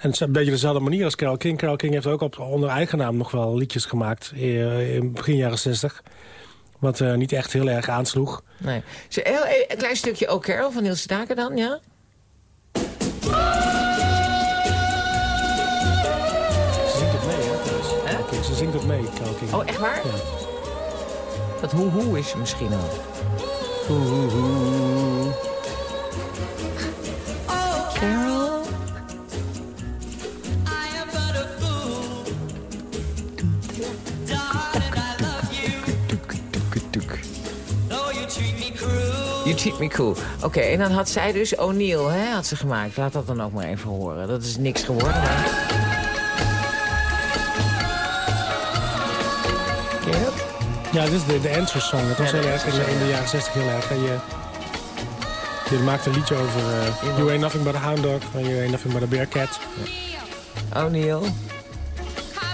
en het is een beetje dezelfde manier als Carole King. Carole King heeft ook op, onder eigen naam nog wel liedjes gemaakt. eh, in begin jaren 60. Wat eh, niet echt heel erg aansloeg. Nee. Zo, heel, e- een klein stukje Oh Carol van Niels Daken dan, ja? Ze zingt ook mee, hè? Ze zingt ook mee, Carole King. Oh, echt waar? Ja. Dat hoe-hoe is misschien al. You treat me cool. Oké, en dan had zij dus O'Neill, hè, had ze gemaakt. Laat dat dan ook maar even horen. Dat is niks geworden, maar... Dat? Ja, dit is de, de Answer Song. Het was Ja, heel erg in, de- Answer in de jaren 60 heel erg. En je, je maakte een liedje over eh, You Ain't Nothing But a Hound Dog. En You Ain't Nothing But a Bearcat. O'Neill. I've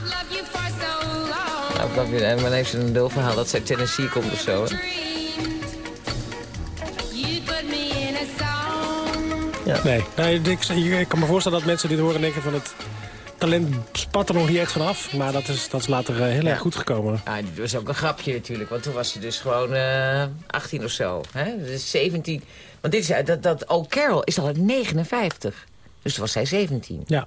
loved you for so long. Nou, ik en dan heeft ze een deel verhaal dat zij Tennessee komt of zo. Hè? A song. Nee, nee ik, ik kan me voorstellen dat mensen dit horen en denken van het talent spat er nog niet echt vanaf. Maar dat is, dat is later eh, heel Ja. erg goed gekomen. Ah, dit was ook een grapje natuurlijk, want toen was ze dus gewoon eh 18 of zo. Hè? Dus 17. Want dit is, uit- dat, dat Carol is al uit 59. Dus toen was zij 17. Ja.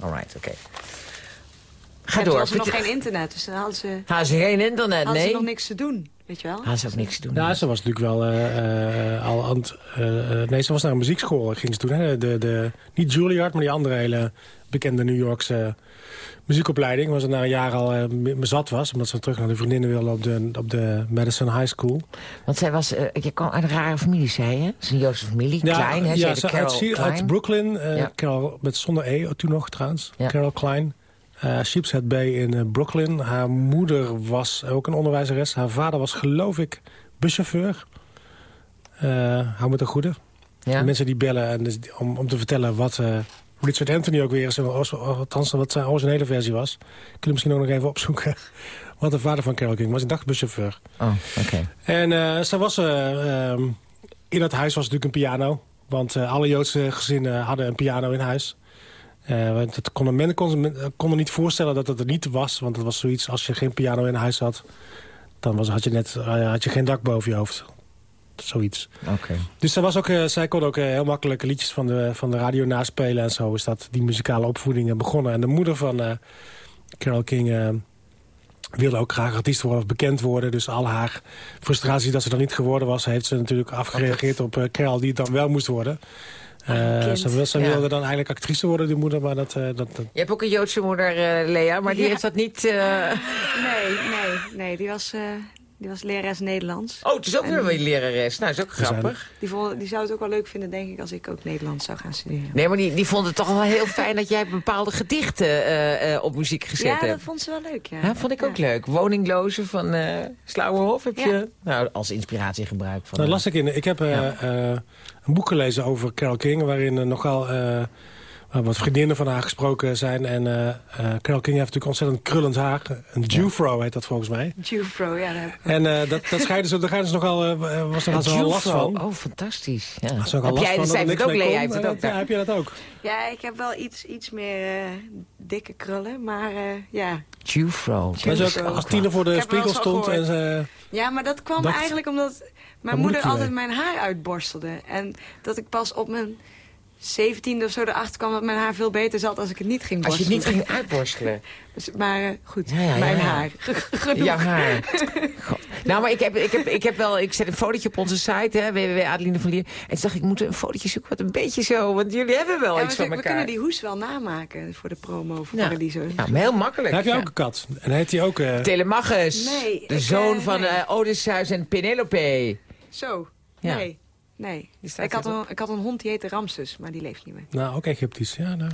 Alright, oké. Ga Ja, toen door. was er nog geen internet, dus dan hadden ze, Hadden ze geen internet, hadden ze nee? nog niks te doen. Weet je wel? Hadden ze ook niks te doen. Ja, ze was natuurlijk wel eh, eh, al aan het... eh, eh, nee, ze was naar een muziekschool, ging ze doen. Hè? De, de, niet Juilliard, maar die andere hele bekende New Yorkse muziekopleiding. Waar ze na een jaar al eh, me- zat was. Omdat ze terug naar de vriendinnen wilde op de, op de Madison High School. Want zij was, eh, je kwam uit een rare familie, zei je? Is een Joodse familie, klein, hè? Ze ja ze, uit, Sy- Klein. uit Brooklyn. eh, Ja. Carol, met zonder E, toen nog trouwens. Ja. Carol Klein. Eh Sheepshead Bay in eh, Brooklyn. Haar moeder was ook een onderwijzeres. Haar vader was geloof ik buschauffeur. Eh hou me ten goede. Ja? Mensen die bellen en dus om, om te vertellen wat Richard Anthony ook weer is. Als- Althans, wat zijn originele versie was. Kunnen we misschien ook nog even opzoeken. *laughs* Wat de vader van Carol King was. Ik dacht buschauffeur. Oh, oké. En ze was, eh, ehm, in dat huis was natuurlijk een piano. Want alle Joodse gezinnen hadden een piano in huis. Eh, want het konden, men kon, konden niet voorstellen dat het er niet was. Want het was zoiets, als je geen piano in huis had... dan was, had, je net, eh, had je geen dak boven je hoofd. Zoiets. Dus zij, was ook, eh, zij kon ook heel makkelijk liedjes van de, van de radio naspelen. En zo is dat die muzikale opvoeding begonnen. En de moeder van eh Carole King wilde ook graag artiest worden of bekend worden. Dus al haar frustratie dat ze dan niet geworden was... heeft ze natuurlijk afgereageerd op uh, Carol die het dan wel moest worden. Uh, kind. ze, ze Ja. wilde dan eigenlijk actrice worden, die moeder. Maar dat, uh, dat, dat... Je hebt ook een Joodse moeder, eh, Lea, maar die Ja. heeft dat niet... eh, Nee, nee, nee. Die was, eh, die was lerares Nederlands. Oh, het is ook weer een lerares. Nou, is ook grappig. Die, vond, die zou het ook wel leuk vinden, denk ik, als ik ook Nederlands zou gaan studeren. Nee, maar die, die vond het toch wel heel fijn dat jij bepaalde gedichten eh, eh, op muziek gezet ja, dat hebt. vond ze wel leuk, ja. Ja, vond ik ook leuk. Woninglozen van eh Slauwerhof heb Ja. je nou, als inspiratie gebruikt. Van, Nou, eh, las ik in. Ik heb eh, Ja. eh, een boek gelezen over Carole King... waarin nogal eh, wat vriendinnen van haar gesproken zijn. En eh eh Carole King heeft natuurlijk ontzettend krullend haar. Een Jufro heet dat volgens mij. Jufro, ja. ik- En eh, dat, dat scheiden ze, daar scheiden ze nogal, eh, was er een al wel last van. Oh, fantastisch. Ja. Had ze ook al Heb last jij, van dat zij heeft ook, Lea heeft het ook. Ja, heb jij dat ook? Ja, ik heb wel iets, iets meer eh, dikke krullen, maar eh, ja. Jufro. Dat is Jufro. ook als tiener voor de Ik heb wel spiegel stond. En ze, Ja, maar dat kwam Dacht- eigenlijk omdat mijn moeder altijd mijn haar uitborstelde. En dat ik pas op mijn zeventiende of zo erachter kwam dat mijn haar veel beter zat als ik het niet ging Als je het borstelen. niet ging uitborstelen. *laughs* Dus- maar eh, goed, Ja, ja, ja, mijn ja. haar. *laughs* Genoeg. Jouw haar. God. Nou, maar ik heb, ik, heb, ik heb wel... Ik zet een fotootje op onze site, hè, www.adeline van Lier. En toen dacht ik, ik moet een fotootje zoeken wat een beetje zo... Want jullie hebben wel Ja, iets we, van we elkaar. kunnen die hoes wel namaken voor de promo voor Ja. Paradiso. Ja, maar heel makkelijk. heb je ja. ook een kat? En heet die ook... eh, Telemachus. Nee, de ik, zoon eh, van nee. eh, Odysseus en Penelope. Zo, Ja. nee. Nee. Die staat Ik had, een, ik had een hond die heette Ramses, maar die leeft niet meer. Nou, ook Egyptisch. Ja, nou.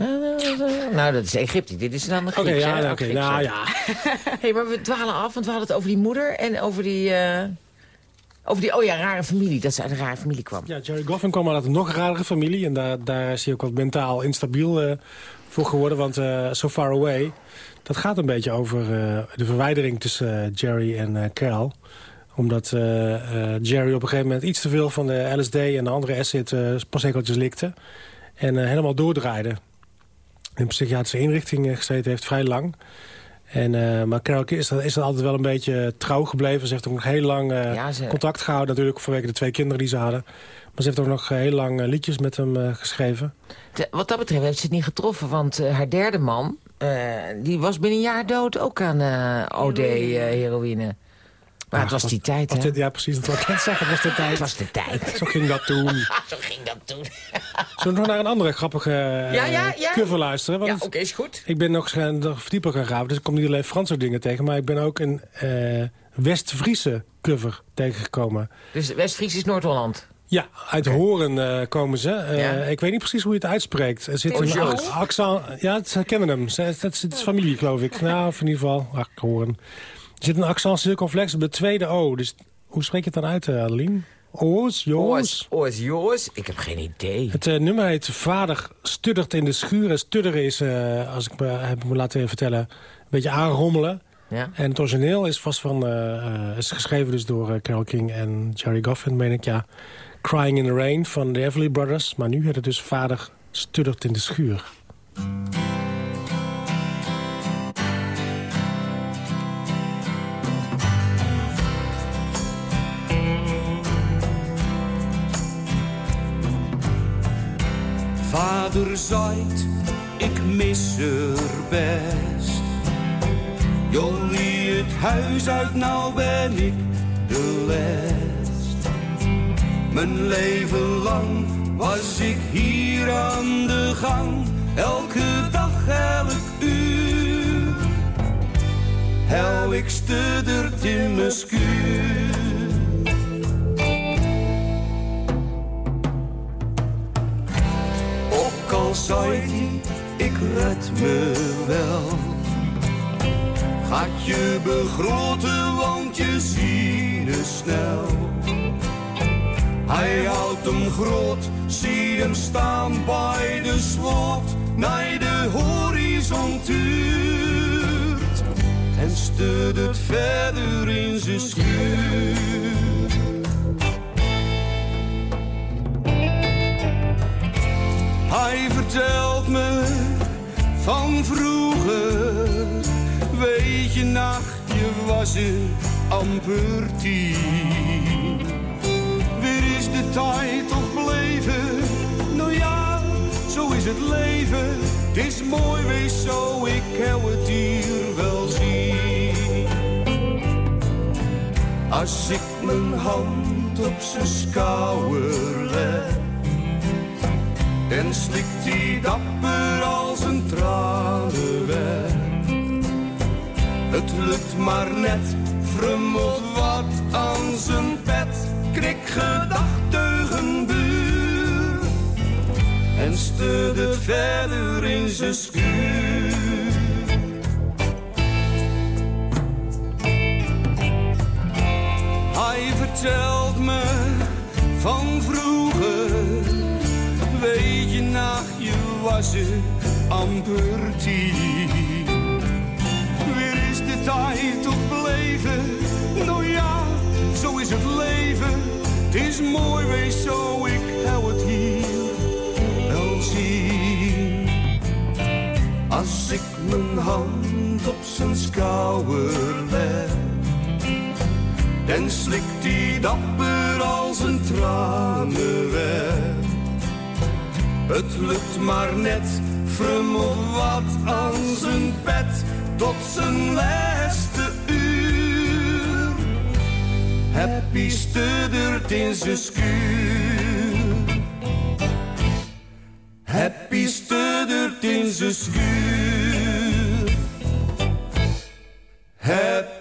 Nou, dat is Egypte. Dit is dan de Oké, ja, oké. Nou ja. *laughs* hey, maar we dwalen af, want we hadden het over die moeder en over die... eh, over die, oh ja, rare familie, dat ze uit een rare familie kwam. Ja, Jerry Goffin kwam uit een nog rarere familie. En daar, daar is hij ook wat mentaal instabiel eh, voor geworden. Want eh So Far Away, dat gaat een beetje over eh, de verwijdering tussen Jerry en eh Cal. Omdat eh, eh, Jerry op een gegeven moment iets te veel van de LSD en de andere acid uh, passekeltjes likte. En eh, helemaal doordraaide. In een psychiatrische inrichting eh, gezeten heeft, vrij lang. En, eh, maar Carol is dat, is dat altijd wel een beetje trouw gebleven. Ze heeft ook nog heel lang eh, Ja, ze- contact gehouden. Natuurlijk vanwege de twee kinderen die ze hadden. Maar ze heeft ook nog heel lang eh, liedjes met hem eh, geschreven. Wat dat betreft heeft ze het niet getroffen, want eh, haar derde man... eh, die was binnen een jaar dood ook aan eh OD, eh, heroïne. Maar het was die tijd, hè? dit- ja, precies. Dat wil ik net zeggen. Het was de *laughs* tijd. Het was de tijd. Zo ging dat toen. *laughs* Zo ging dat toen. *laughs* Zullen we nog naar een andere grappige eh, Ja, ja, ja. cover luisteren? Want Ja, oké, is goed. Ik ben nog, eh, nog verdieper gaan graven. Dus ik kom niet alleen Franse dingen tegen. Maar ik ben ook een eh West-Friese cover tegengekomen. Dus West-Fries is Noord-Holland. Ja, uit Horen eh, komen ze. Ja. Ik weet niet precies hoe je het uitspreekt. Er zit een accent... Ja, ze kennen hem. Ze- Het is, het is familie, geloof ik. Nou, of in ieder geval... Ach, Horen. Er zit een accent circonflex op de tweede O. Dus hoe spreek je het dan uit, eh, Adeline? Oos, Joos. Oos, Oos, Joos. Ik heb geen idee. Het eh, nummer heet Vader studdert in de schuur. En studderen is, eh, als ik me heb me laten vertellen, een beetje aanrommelen. Ja? En het origineel is vast van, is geschreven dus door Carole King en Jerry Goffin, meen ik. Ja, Crying in the Rain van de Everly Brothers. Maar nu heet het dus Vader studdert in de schuur. Vader zaait, ik mis er best. Jullie het huis uit, nou ben ik de lest. Mijn leven lang was ik hier aan de gang. Elke dag, elk uur. Hel, ik studdert in mijn skuur. Hij, ik red me wel. Gaat je begroten, want je ziet het snel. Hij houdt hem groot, zie hem staan bij de slot. Naar de horizon tuurt. En studdert verder in zijn schuur. Hij vertelt me van vroeger. Weet je nog, je was er amper tien. Weer is de tijd toch bleven? Nou ja, zo is het leven. Het is mooi, wees zo, ik hou het hier wel zien. Als ik mijn hand op zijn schouder leg en slikt hij dapper als een tranen. Het lukt maar net, frummelt wat aan zijn pet, krik gedachtuigen buur en studdert verder in zijn schuur. Hij vertelt me van vroeger Weet je nog, je was er amper tien. Weer is de tijd toch beleven? Nou ja, zo is het leven. Het is mooi, wees zo, ik hou het hier wel zien. Als ik mijn hand op zijn schouder leg, dan slikt hij dapper als een tranen weg. Het lukt maar net, frummelt wat aan zijn bed tot zijn laatste uur. Happy studdert in zijn skuur. Happy studdert in zijn skuur. Happy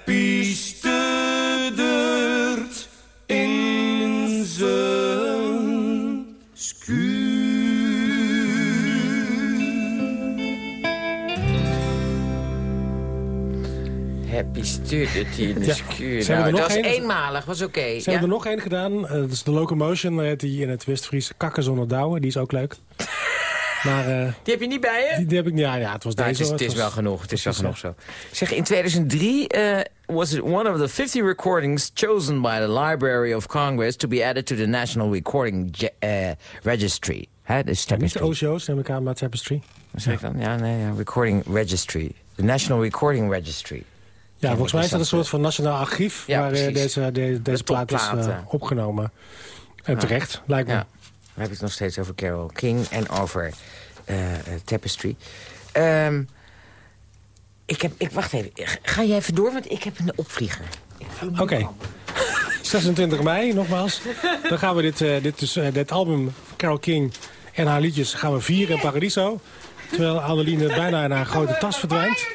The Ja. school. Ze hebben Nou, nog dat was eenmalig, was oké. Ze Ja. hebben er nog één gedaan. dat is de Locomotion. eh, die in het West-Fries Kakken zonder douwen. Die is ook leuk. *laughs* Maar eh, Die heb je niet bij je? die, die heb ik... Ja, ja, het was Nou, deze. het is, het is was- wel genoeg. Het is wel genoeg zo. Zeg, in 2003 eh, was it one of the 50 recordings chosen by the Library of Congress to be added to the National Recording Registry. Hè, de Niet de. OCO's, neem ik aan, maar Tapestry. Zeg ik dan? Ja, nee, ja, Recording Registry. De National Recording Registry. Ja, volgens mij is dat een soort van nationaal archief... Ja, waar eh, precies. deze, de- deze plaat is eh, opgenomen. En terecht, lijkt me. Ja. Dan heb ik het nog steeds over Carole King en over eh, eh, Tapestry. Ehm, ik heb, ik, wacht even, ga jij even door, want ik heb een opvlieger. Oké. 26 *laughs* mei, nogmaals. Dan gaan we dit, eh, dit, dus, eh, dit album Carole King en haar liedjes gaan we vieren in Paradiso. Terwijl Adeline bijna in haar grote tas verdwijnt.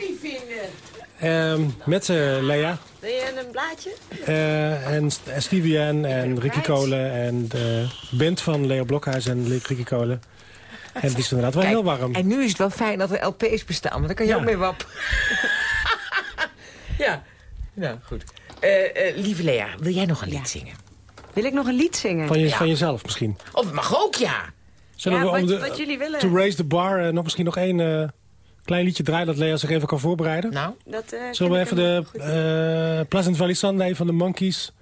Ehm, met eh, Lea Wil je een blaadje? eh, en St- en Stevie N en Ricky Kolen en de band van Leo Blokhuis en Ricky Kolen. En het is inderdaad wel heel warm. En nu is het wel fijn dat er LP's bestaan, want dan kan je Ja. ook mee wappen. *laughs* ja, nou goed. Eh, eh, lieve Lea, wil jij nog een lied zingen? Wil ik nog een lied zingen? Van, je, Ja. van jezelf misschien. Of het mag ook, ja. Zullen Ja, we om wat- de, wat jullie willen. To raise the bar eh, nog misschien nog één eh, klein liedje draaien... dat Lea zich even kan voorbereiden? Nou, Dat, eh, Zullen we even de eh, Pleasant Valley Sunday van de Monkeys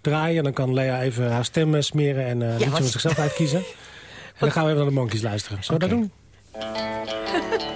draaien? En dan kan Lea even haar stem eh, smeren en eh liedje van zichzelf uitkiezen. *laughs* En dan gaan we even naar de Monkeys luisteren. Zullen we dat doen? *laughs*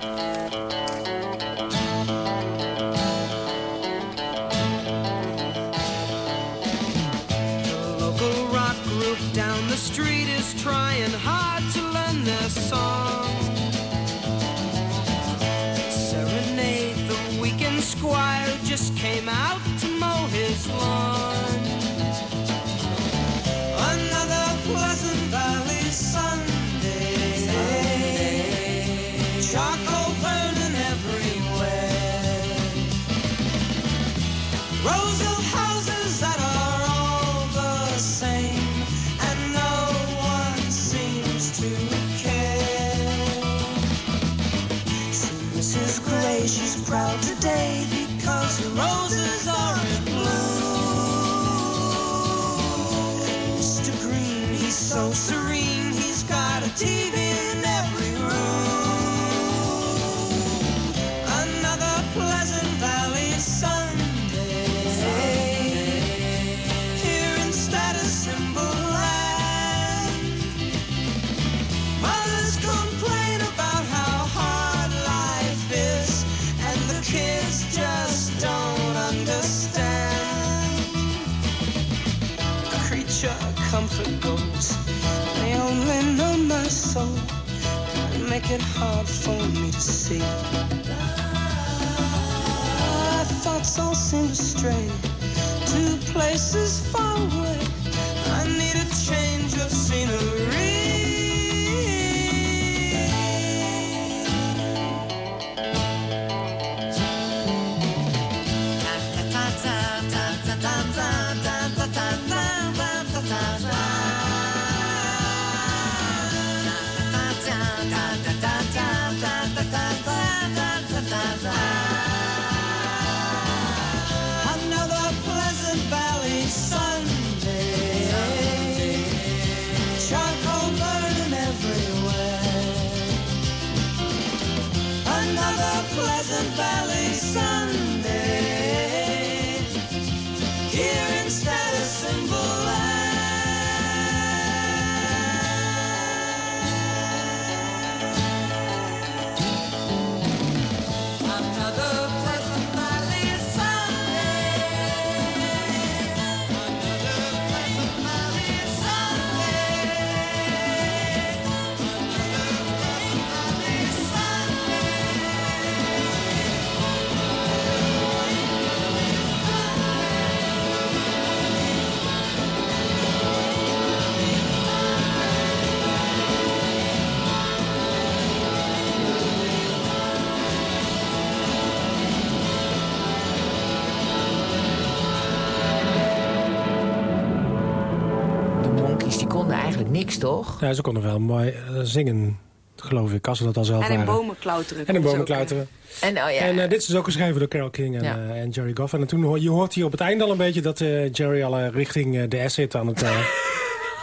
niks, toch? Ja, ze konden wel mooi eh, zingen. geloof ik, als ze dat al zelf En in waren. bomen klauteren. En in bomen klauteren. En, oh ja, En eh, dit is dus ook geschreven door Carole King en, Ja. eh, en Jerry Goff. En toen hoor, je hoort hier op het einde al een beetje dat eh, Jerry al richting eh, de asset aan het eh,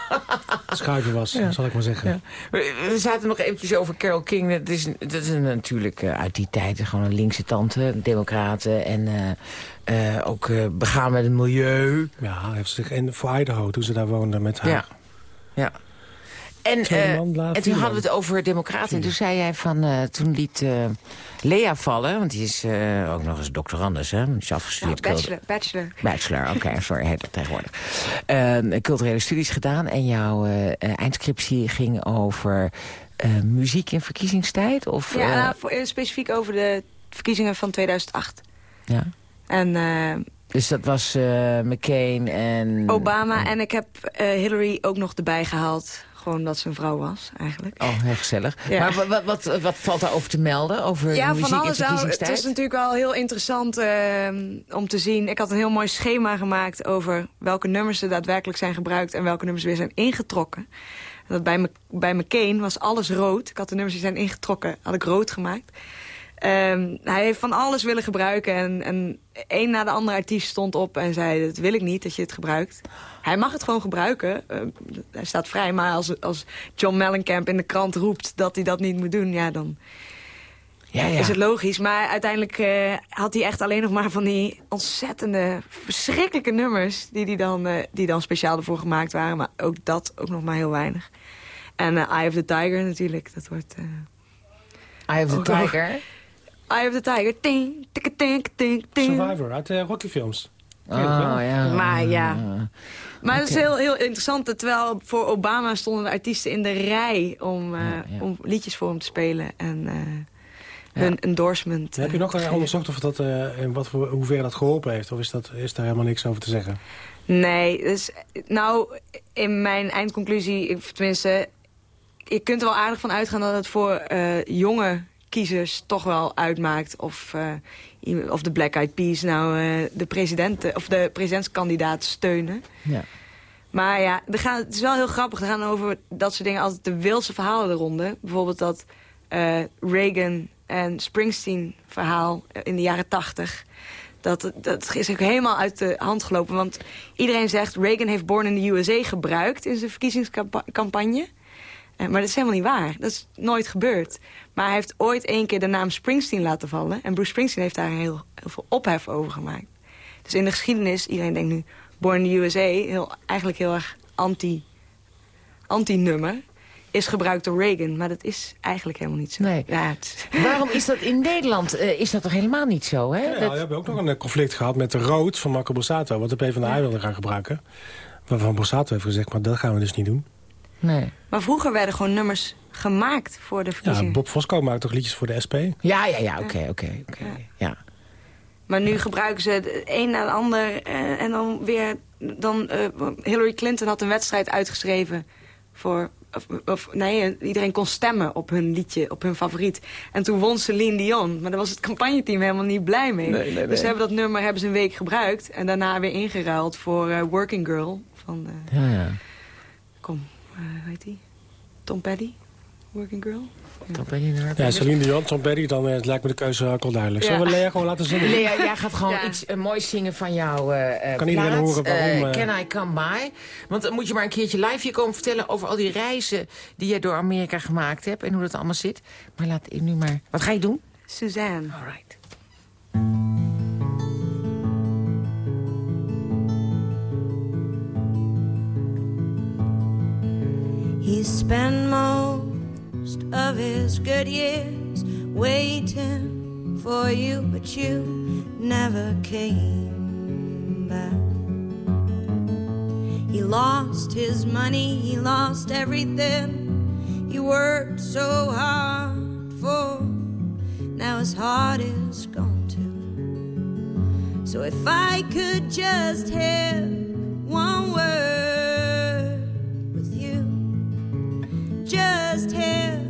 *laughs* schuiven was, zal ik maar zeggen. Ja. We, we zaten nog eventjes over Carole King. Dat is, dat is een- natuurlijk uit die tijd gewoon een linkse tante, democraten. En eh, eh, ook eh, begaan met het milieu. Ja, heeft zich in, voor Idaho, toen ze daar woonde met haar. Ja. ja. En, eh, en toen hadden we het over democraten. En toen zei jij van, eh, toen liet eh, Lea vallen. Want die is eh, ook nog eens doctorandus, hè? Die is Nou, bachelor, bachelor. Bachelor, oké, sorry, heet dat tegenwoordig. Eh, culturele studies gedaan en jouw eh, eh, eindscriptie ging over eh, muziek in verkiezingstijd? Of, Ja, nou, voor, specifiek over de verkiezingen van 2008. ja. En eh, Dus dat was eh, McCain en... Obama. En ik heb eh, Hillary ook nog erbij gehaald. Gewoon dat ze een vrouw was, eigenlijk. Oh, heel gezellig. Ja. Maar wa- wat, wat, wat valt daarover te melden? Over Ja, muziek van alles. Het is natuurlijk wel heel interessant eh, om te zien. Ik had een heel mooi schema gemaakt over welke nummers er daadwerkelijk zijn gebruikt... en welke nummers weer zijn ingetrokken. Dat bij, me, bij McCain was alles rood. Ik had de nummers die zijn ingetrokken, had ik rood gemaakt. Ehm, hij heeft van alles willen gebruiken. En, en een na de andere artiest stond op en zei... dat wil ik niet, dat je het gebruikt. Hij mag het gewoon gebruiken. Eh, hij staat vrij. Maar als, als John Mellencamp in de krant roept dat hij dat niet moet doen... ja, dan ja, ja. is het logisch. Maar uiteindelijk eh, had hij echt alleen nog maar van die ontzettende, verschrikkelijke nummers... die, die, dan, eh, die dan speciaal ervoor gemaakt waren. Maar ook dat ook nog maar heel weinig. En eh, Eye of the Tiger natuurlijk, dat wordt... Eye of the Tiger. Eye of the Tiger, ting, tik. Survivor, uit de Rocky films. Oh, ja. Maar ja. Maar het is heel, heel interessant. dat Terwijl voor Obama stonden de artiesten in de rij om, eh, Ja, ja. om liedjes voor hem te spelen. En eh, hun endorsement. Heb je eh, nog eh, onderzocht of dat, eh, in wat voor, hoever dat geholpen heeft? Of is, dat, is daar helemaal niks over te zeggen? Nee, dus, nou, in mijn eindconclusie, ik- tenminste... je kunt er wel aardig van uitgaan dat het voor eh, jonge kiezers toch wel uitmaakt... of, eh, of de Black Eyed Peas nou eh, de, president, of de presidentskandidaat steunen. Ja. Maar ja, er gaan, het is wel heel grappig. Er gaan over dat soort dingen altijd de wildste verhalen de ronde. Bijvoorbeeld dat eh, Reagan en Springsteen verhaal in de jaren tachtig. Dat, dat is ook helemaal uit de hand gelopen. Want iedereen zegt Reagan heeft Born in the USA gebruikt in zijn verkiezingscampagne. Eh, Maar dat is helemaal niet waar. Dat is nooit gebeurd. Maar hij heeft ooit één keer de naam Springsteen laten vallen. En Bruce Springsteen heeft daar heel, heel veel ophef over gemaakt. Dus in de geschiedenis, iedereen denkt nu... Born in the USA, heel, eigenlijk heel erg anti, anti-nummer... is gebruikt door Reagan. Maar dat is eigenlijk helemaal niet zo. Nee. Ja, is- *laughs* Waarom is dat in Nederland? eh, is dat toch helemaal niet zo, hè? Ja, Dat- we hebben ook nog een eh, conflict gehad met de rood van Marco Borsato. Wat de PvdA wilde gaan gebruiken. Waarvan Borsato heeft gezegd, maar dat gaan we dus niet doen. Nee. Maar vroeger werden gewoon nummers gemaakt voor de Ja, verkiezingen. Bob Fosco maakt toch liedjes voor de SP? Ja, ja, ja, oké, oké, oké. Ja. Maar nu gebruiken ze de een na de ander eh, en dan weer... Dan, eh, Hillary Clinton had een wedstrijd uitgeschreven voor... Of, of, nee, iedereen kon stemmen op hun liedje, op hun favoriet. En toen won Celine Dion. Maar daar was het campagneteam helemaal niet blij mee. Nee, nee, nee. Dus ze hebben dat nummer hebben ze een week gebruikt. En daarna weer ingeruild voor eh, Working Girl. Van, eh, ja, ja. kom, hoe heet die? Tom Petty? Working Girl? Ben je inderdaad. Ja, Celine Dion, Tom Petty, dan eh, lijkt me de keuze ook al duidelijk. Ja. Zullen we Lea gewoon laten zingen? Lea, jij gaat gewoon Ja. iets eh, moois zingen van jouw eh eh, Kan iedereen horen waarom, Eh, eh, Can I Come By? Want dan moet je maar een keertje live hier komen vertellen... over al die reizen die je door Amerika gemaakt hebt... en hoe dat allemaal zit. Maar laat ik nu maar... Wat ga je doen? Suzanne. All right. He spent most of his good years waiting for you, but you never came back. He lost his money, he lost everything he worked so hard for. Now his heart is gone too. So if I could just have one word just have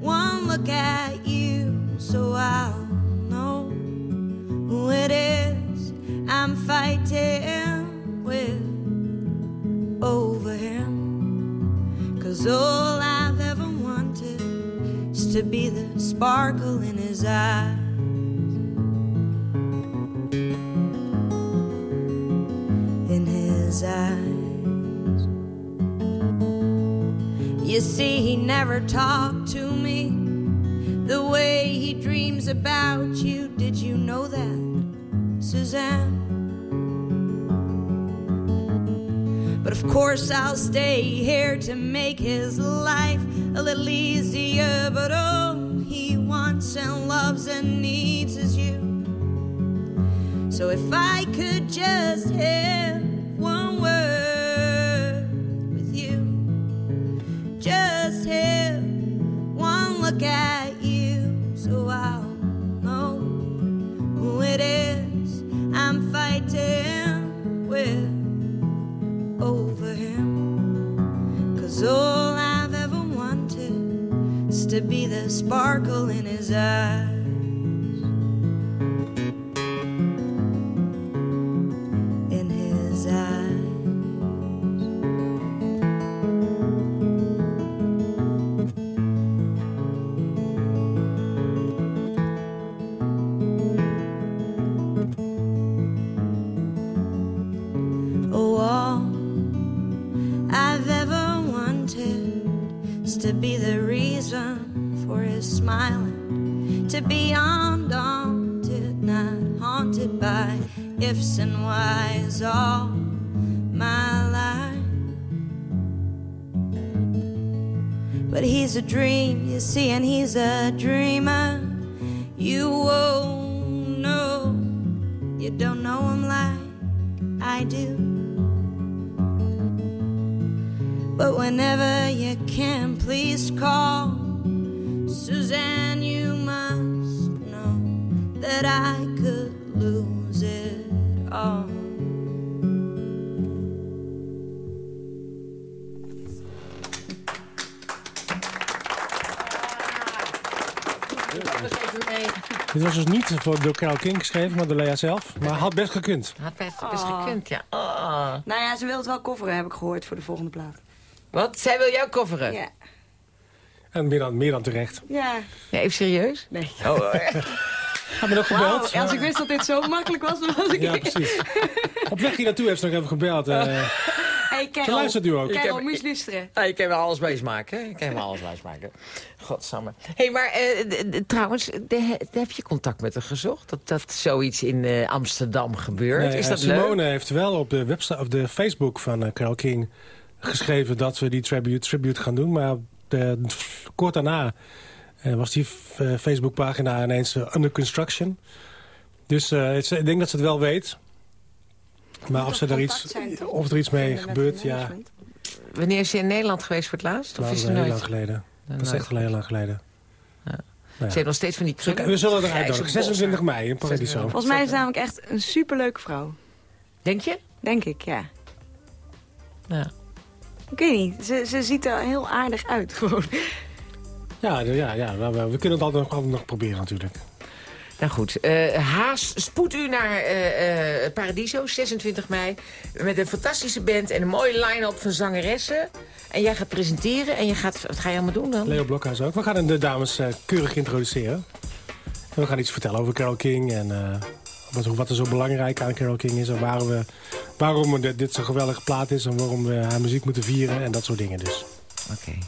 one look at you, so I'll know who it is I'm fighting with over him. Cause all I've ever wanted is to be the sparkle in his eyes. In his eyes. You see, he never talked to me the way he dreams about you. Did you know that, Suzanne? But of course, I'll stay here to make his life a little easier. But all he wants and loves and needs is you. So if I could just have one word at you, so I'll know who it is I'm fighting with over him. Cause all I've ever wanted is to be the sparkle in his eyes. To be the reason for his smiling, to be undaunted, not haunted by ifs and whys all my life. But he's a dream, you see, and he's a dreamer. You won't know, you don't know him like I do. But whenever you can, please call. Suzanne, you must know that I could lose it all. Dit was dus niet voor, door Carol King geschreven, maar door Lea zelf. Maar had best gekund. Had best, best Oh. gekund, ja. Oh. Nou ja, ze wil het wel coveren, heb ik gehoord, voor de volgende plaat. Wat? Zij wil jou coveren? Ja. En meer dan, meer dan terecht. Ja. Ja, even serieus? Nee. Oh, *laughs* Heb je nog gebeld? Als ik wist dat dit zo makkelijk was, dan was ik... Ja, precies. Op weg hier naartoe heeft ze nog even gebeld. eh. Hey, Ze Carol. luistert u ook. Carol, heb- moest je luisteren. Ja, je kan wel alles meesmaken. hè? Je kan wel alles meesmaken. Godsamme. Hé, hey, maar eh, trouwens, de- heb je contact met haar gezocht? Dat, dat zoiets in eh, Amsterdam gebeurt? Nee, Is dat Simone leuk? heeft wel op de, website, of de Facebook van uh, Carol King geschreven dat we die tribute, tribute gaan doen. Maar de, kort daarna eh, was die eh, Facebookpagina ineens eh, under construction. Dus eh, het- ik denk dat ze het wel weet. Maar of, ze er iets, of er iets mee gebeurt, ja, Wanneer is ze in Nederland geweest voor het laatst? Of dat is ze heel nooit? lang geleden. Dat is echt al heel lang geleden. Ja. Ja. Ze heeft nog steeds van die krullen. We zullen eruit nodigen. bossen. 26 mei in Paradiso. Volgens mij is ze namelijk echt een superleuke vrouw. Denk je? Denk ik, ja. Ja. Ik weet niet, ze, ze ziet er heel aardig uit, *laughs* gewoon. Ja, ja, ja we, we- we kunnen het altijd nog, altijd nog proberen natuurlijk. Nou goed, eh, Haas, spoed u naar eh, eh, Paradiso, 26 mei. Met een fantastische band en een mooie line-up van zangeressen. En jij gaat presenteren en je gaat, wat ga je allemaal doen dan? Leo Blokhuis ook. We gaan de dames eh, keurig introduceren. En we gaan iets vertellen over Carol King en eh, wat, wat er zo belangrijk aan Carol King is. En waarom, we, waarom dit, dit zo'n geweldige plaat is en waarom we haar muziek moeten vieren en dat soort dingen dus. Oké.